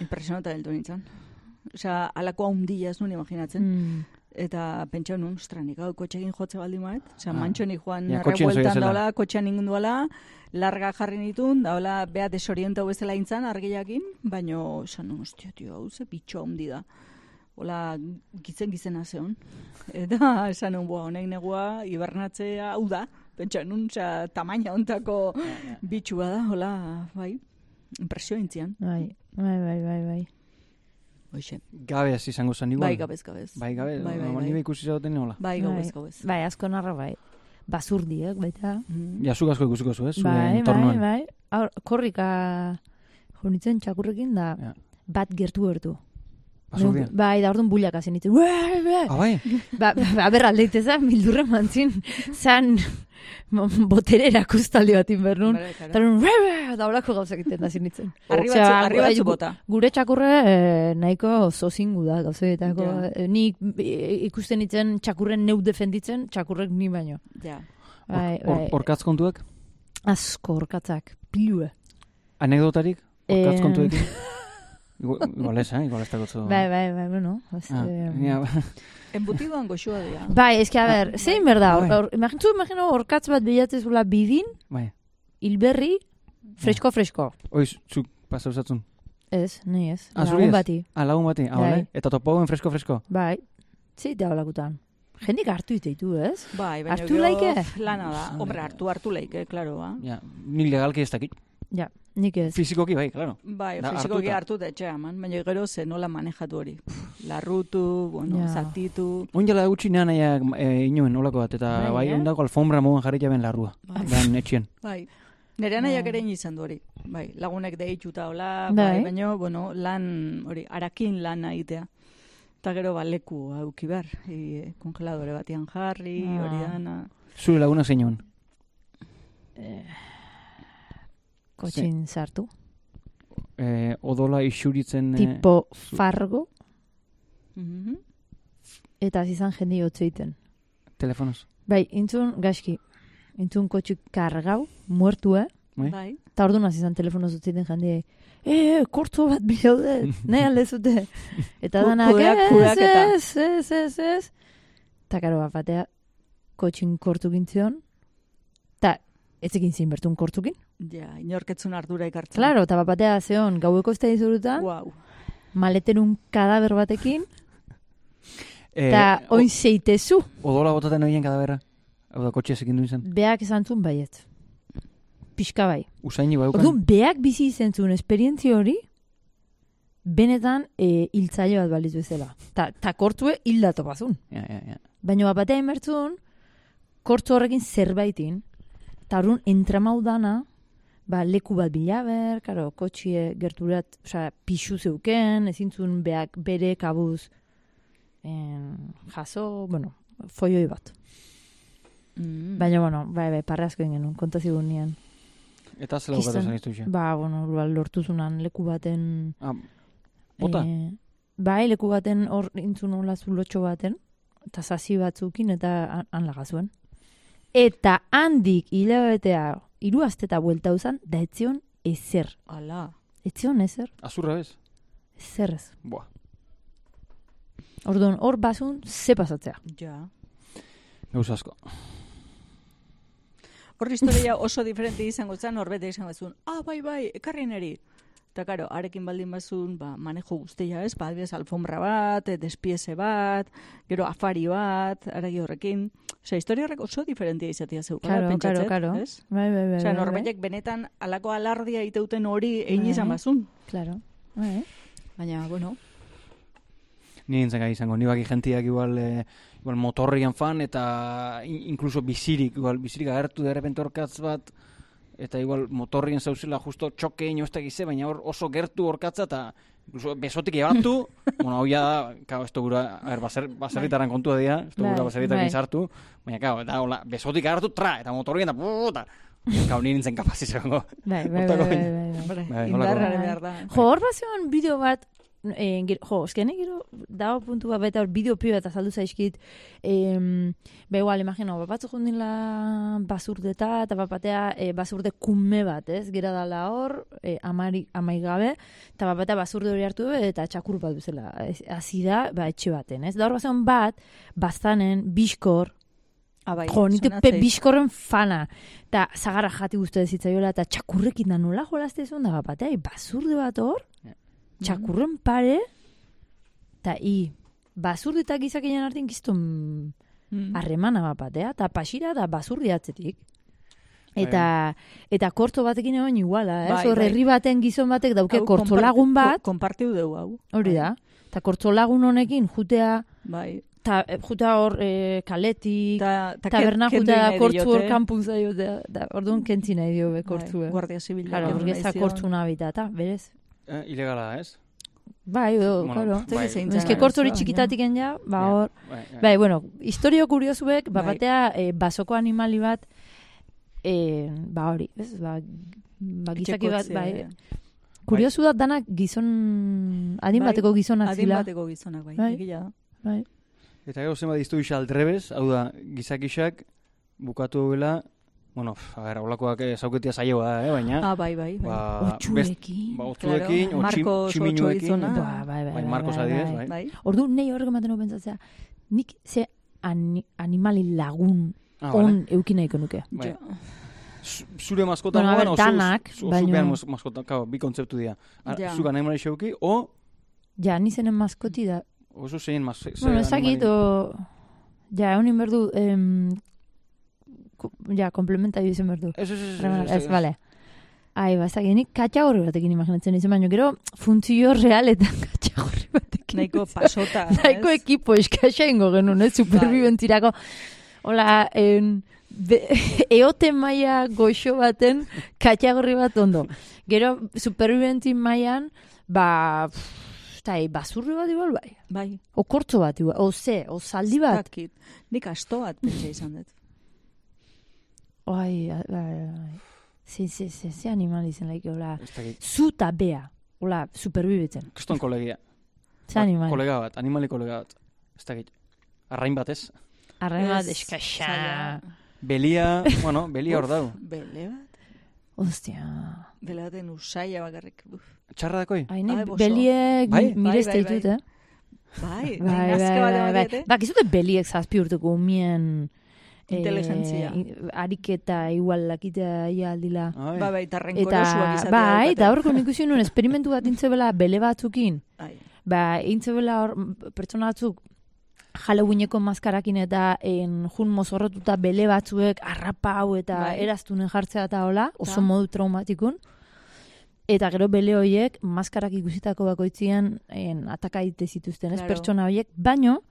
Impresionata heldu nintzen. Osea, alako handia ez nuen imaginatzen. Mm. Eta pentsa nuen, ostra, nik hau kotxekin jotze baldin maet. Osea, Ah. mantxonik joan Ja, revueltan zoia zela. daula, kotxean ingun duela, larga jarri nitun, daula beha desorientau bezala intzan argiakin, baino, esan nuen, ostia, tio, hau ze bitxo handi da. Hola, gitzen gizena zeon. Eta esan boa, honek negua, hibernatzea hau da. Pentsa nun, osea, tamaina ontako bitxua da, hola, bai, impresio intzian. Bai, bai, bai, bai, bai. Hoxe, Gabe ez izango zen igual. bai, gabez, gabez. Bai, gabe. Bai, bai, Ba, bai. Ni ikusi zauten nola. Bai, gabez, gabez. Bai, asko narra, bai. Basurdiek, baita. Mm. Ja, zuk asko ikusiko zu, ez? Zure Bai, bai, entornoan. bai. Aur, korrika jonitzen txakurrekin da Ja. bat gertu gertu. Bai, da orduan nintzen. Ue, ue. Ah, bai? Ba, ba, berra aldeiteza, mildurre mantzin, zan botere erakustaldi bat inbernun. Ue, da horako gauzak iten da zinitzen. Arribatzu gu- bota. Gure txakurre eh, nahiko zozingu da gauzetako. Eh, Nik ikusten nitzen txakurren neu defenditzen, txakurrek ni baino. Ja. Bai, bai. Horkatz kontuak? Asko horkatzak, pilue. Anekdotarik? Horkatz Eh, kontuekin? Igual ez, eh? Igual ez dago Bai, bai, bai, bueno. Ez, Ah, eh, ja, Embutidoan goxua dira. Bai, eski, a ber, zein berda, bai. hor, imagintzu, imagino, horkatz bat bilatzezula bidin, bai. hilberri, fresko-fresko. Oiz, zuk pasa usatzun. Ez, ni ez. Ah, Lagun ez? bati. Ah, lagun bati, ah, Bai. Eta topauen fresko-fresko. Bai, zeitea holakutan. Jendik hartu iteitu, ez? Bai, baina Hartu laike? lana da. Hombre, hartu hartu leike, klaro, ba. Ja, ni legalki ez dakit. Ja, nik ez. Fizikoki bai, claro. Bai, Da, fizikoki hartu da etxea eman, baina gero ze nola manejatu hori. Larrutu, bueno, Ja. zatitu. Oin jala gutxi nean naia e, inoen olako bat, eta Bai, bai, eh? ondako alfombra mogan jarri jaben larrua. Bai. Behan etxien. Bai. Nere Bai. ere izan du hori. Bai, lagunek deituta hola, Bai. bai, baina, bueno, lan, hori, arakin lan egitea. Eta gero, ba, leku auki behar. E, kongeladore batian jarri, Ah. hori dana. Zure laguna zein joan. Kotxin sartu. E, odola isuritzen... e, Tipo fargo, Mhm. eta zizan jendi hotzeiten. telefonoz. Bai, intzun, gaski, intzun kotxik kargau, muertu, eh? Bai. Bai. Eta orduan hasi izan telefonoz utziten jendiei. E, kortzo bat bilaude, nahi aldezute. Eta danak, ez, ez, ez, ez. Eta karo bat batea, kotxin kortu gintzion. Eta ez egin zin bertun kortzukin. Ja, inorketzun ardura ikartzen. Claro, eta bat batea zeon, gaueko ez da izurutan, Wow. maleterun kadaber batekin, E, eta o- oin zeitezu. Odola botaten horien kadaberra. Hau da, kotxe ezekin duen zen. Beak esan zuen baiet. Pixka bai. Usaini baukan. Orduan, beak bizi izen zuen esperientzia hori, benetan e, hiltzaile bat baliz bezala. Ta, ta kortzue hildatu bazun. Ja, ja, ja. Baina bat batea inbertzun, kortzu horrekin zerbaitin, eta orduan entramau dana, ba, leku bat bilaber, karo, kotxie gerturat, osea, pixu zeuken, ezin zuen beak bere kabuz en, jaso, bueno, foioi bat. Mm. Baina, bueno, bai, bai, parre asko genuen, konta zigun nien. Eta zela bukatu zen iztu. Ba, bueno, ba, lortu zunan leku baten... Ah, bota? eh, bai, leku baten hor intzun hola zulotxo baten, eta zazi batzukin, eta han- han laga zuen. Eta handik hilabetea hiru asteta buelta uzan, da etzion ezer. Ala. Etzion ezer, Azurra bez? ezer ez. Boa. Orduan, hor basun, ze pasatzea. Ja. Gauz asko. Hor historia oso diferente izango zen, horbete izango zuen. Ah, bai, bai, ekarri neri. Eta, karo, arekin baldin bazun, ba, manejo guztia, ez? Ba, adibidez, alfombra bat, eh, despiese bat, gero afari bat, aragi horrekin. Osea, historia horrek oso diferentia izatea Karo, karo, pentsatzet, karo. ez? Bai, bai, bai. Osea, bai, bai. norbaitek benetan alako alardia iteuten hori egin izan Bai. bazun. Claro. Bai. Baina, bueno, Ni nintzen gai izango, ni baki jentiak igual, eh, igual motorrian fan, eta in- incluso bizirik, igual bizirik agertu derrepente orkatz bat, eta igual motorrien zauzela justo txoke inostak ize, baina hor oso gertu orkatza, eta incluso besotik ebatu, bueno, hau da, kao, esto gura, a ver, baser, baserritaren kontua dira, esto Bai, gura baserritarekin bai. sartu, baina, kao, eta hola, besotik agertu, tra, eta motorrien da, puta, kao, ni nintzen kapaz izango. Bai, bai, bai, bai, bai, bai. Bai, holako. behar da. Jo, hor bazioan bideo bat, eh, gero, jo, eskenek gero, dago puntu bat beta hor bideo pio eta saldu zaizkit, em, be igual, imagino, bat jundila basurdeta, eta bat batea eh, basurde kume bat, ez? Gera dala hor, eh, amari, amaigabe, eta bat batea basurde hori hartu eta txakur bat duzela. Hasi da, ba, etxe baten, ez? Da hor bazioan bat, bastanen, biskor, Ah, bai, Jo, nik pe bizkorren fana. Eta zagarra jati guztu zitzaiola, eta txakurrekin da nola jolazte zuen, da batea, basurde bat hor, Ja. Txakurren pare, eta i, basurde eta gizakien artin gizton Mm. harremana bat batea, eta pasira da basurdi atzetik. Eta, eta kortzo batekin egon iguala, ez? Bai, Hor bai. herri baten gizon batek dauke Hau kortzo konparti- lagun bat, ko- Konpartiu dugu, hau. hori da. Eta kortzo lagun honekin jutea, Bai. ta, eh, jutea hor eh, kaletik, Ta, ta taberna jutea nahi kortzu hor kanpun zaio, da, da, orduan kentzi nahi dio be kortzu, Bai, eh. Guardia Zibila. Claro, da zion. kortzu habitata, berez. Eh, ilegala ez? Bai, o, Bueno, claro. bai. hori arazoa, txikitatik ja, ba hor. bai, bai. Bai, bueno, historio kuriosuek, ba Bai. batea, eh, basoko animali bat, eh, ba hori, ez, ba, ba gizaki bat, Etxekotze- bai, kuriosu da danak gizon, adin Bai, bateko gizonak Adin zila. bateko gizonak, bai. Bai. egia da. Bai. Eta gero zenbat diztu isa aldrebez, hau da, gizakisak bukatu duela, bueno, a ber, holakoak zauketia saioa da, eh, baina, Ah, bai, bai. bai. ba, Otxuekin. ba, otzuekin, Claro, o txim, Marcos tximinuekin, Otxo gizona. Ba, bai, bai, bai, Marcos bai, bai. bai. bai. Ordu nei horrek ematen hau pentsatzea, nik ze ani, animali lagun Ah, vale. on eukin nahiko nuke. Bai. Zure maskota Bueno, moan, oso, danak, oso baino- behar mas- maskota, kao, bi kontzeptu dira. Ar- Ja. Zuk animali xeuki, o Ja, nizenen maskoti da. oso zein mas, ze Bueno, ezakit, animali- o... Ja, egun berdu, em, ja, komplementa izen berdu. Ez, ez, ez, Ez, ez, ez, bale. Ai, ba, ezakit, nik katxagorri batekin imaginatzen izan, baino, gero, funtzio realetan katxagorri batekin. Nahiko pasota. Ez? ekipo eskaxa ingo genuen, ez, superbibentirako. Hola, en, be, eote maia goxo baten katxagorri bat ondo. Gero, superbibenti maian, ba, eta, e, basurri bat igual, bai. Bai. O kortzo bat igual, o ze, o zaldi bat. Zakit. Nik asto bat pentsa izan dut. Oi, bai, bai, bai. Ze, ze, ze, ze animal izan laik, hola, Ez zu eta bea, hola, superbibitzen. Kriston kolegia. Ze animal. Kolega bat, animali kolega bat. Ez dakit. Arrain batez. Arrain bat Ez, eskaxa. Belia, bueno, belia hor dau. Bele bat? Ostia. Bele baten usaila bakarrik. Uf. Txarra dakoi? Ai, ni Ai, boso. beliek Bai? mi- mirez Bai, bai, ditut, bai. eh? Bai, Bai, bai, nazke bat bai, bai. Ba, urteko umien... eh, Inteligentzia. i- ariketa igual lakitea ia aldila. Ai. Bai, bai, eta Eta, renkorosuak izatea. bai, eta horko nik usi nuen esperimentu bat intzebela bele batzukin. Ai. Ba, intzebela hor, pertsona batzuk Halloweeneko maskarakin eta en, jun mozorrotuta bele batzuek arrapau eta Bai. eraztunen jartzea eta hola, oso Ta. modu traumatikun. Eta gero bele hoiek maskarak ikusitako bakoitzian en, atakaite zituzten, ez Claro. pertsona hoiek, baino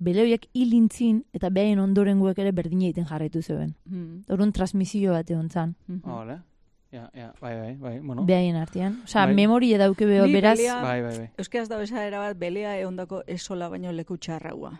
bele hoiek hilintzin eta behaien ondorengoek ere berdina egiten jarraitu zeuden. Hmm. Orduan transmisio bat egon zan, Mhm. Ah, vale. Ja, ja, bai, bai, bai, bueno. behaien artean. Osea, Bai. memoria dauke beho, Ni beraz, belia- Bai, bai, bai. Euskaraz da bezala bat, belea eondako esola baino leku txarraua.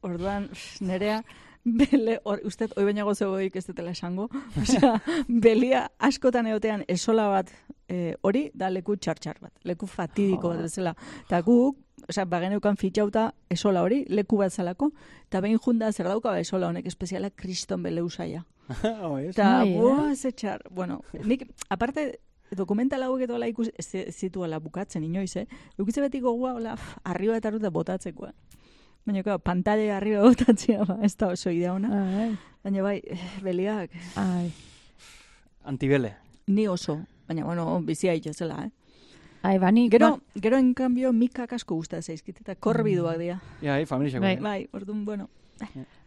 Orduan, nerea, bele, or, usted, oi baina gozegoik ez dutela esango. Osea, belia askotan egotean esola bat eh, hori da leku txar-txar bat. Leku fatidiko bat bezala. Eta guk, osea, bageneukan fitxauta esola hori, leku bat zalako, eta behin junda zer dauka ba esola honek espeziala kriston bele usaia. ez? Eta, Bai, eh? buah, ze txar. Bueno, nik, aparte, dokumentala hauek edo ikus, ez zituela bukatzen inoiz, eh? Eukitze beti gogoa, hola, arriba eta arruta botatzekoa. Baina, claro, pantalla arriba botatzea, ba, ez da oso idea ona. ai, Baina, bai, eh, beliak, ai. Antibele. ni oso. Baina, bueno, bizia itxezela, eh? Ai, bani, Gero, gero en cambio, mikak asko gustatzen zaizkit, eta korbiduak dira. Ja, hai, familixako. Bai. eh? Bai, orduan, bueno.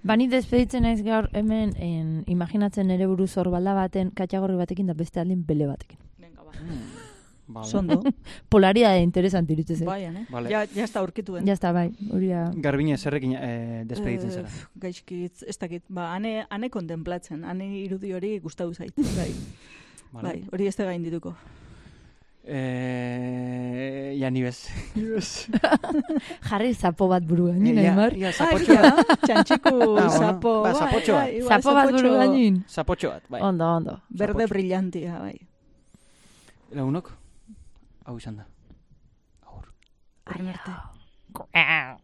Bani despeditzen naiz gaur hemen en, imaginatzen ere buruz hor balda baten katxagorri batekin da beste aldin bele batekin. Venga, ba. Vale. Sondo. Polaridade interesante irutzen zen. Baian, eh? Vale. Ja, ja está aurkituen. Ja está, bai, hori da. Garbine, zerrekin eh, despeditzen Eh, zera. Gaizkit, ez dakit. Ba, ane, ane kontemplatzen, ane irudi hori gustatu zait. Bai, Vale. bai, hori ez da gain dituko. Eh, ja, ni bez. Ni bez. Jarri zapo bat buruan, ni Ja, Neymar. ja, Ah, zapotxo egia bat. da, txantxiku bueno. sapo. Ba, bai, zapotxo bat. bai, Zapo bat zapotxo buru gainin. Zapotxo bat, bai. Ondo, ondo. Berde Zapotxo. brillantia, bai. Lagunok? Hau izan da. Horren arte. Ah.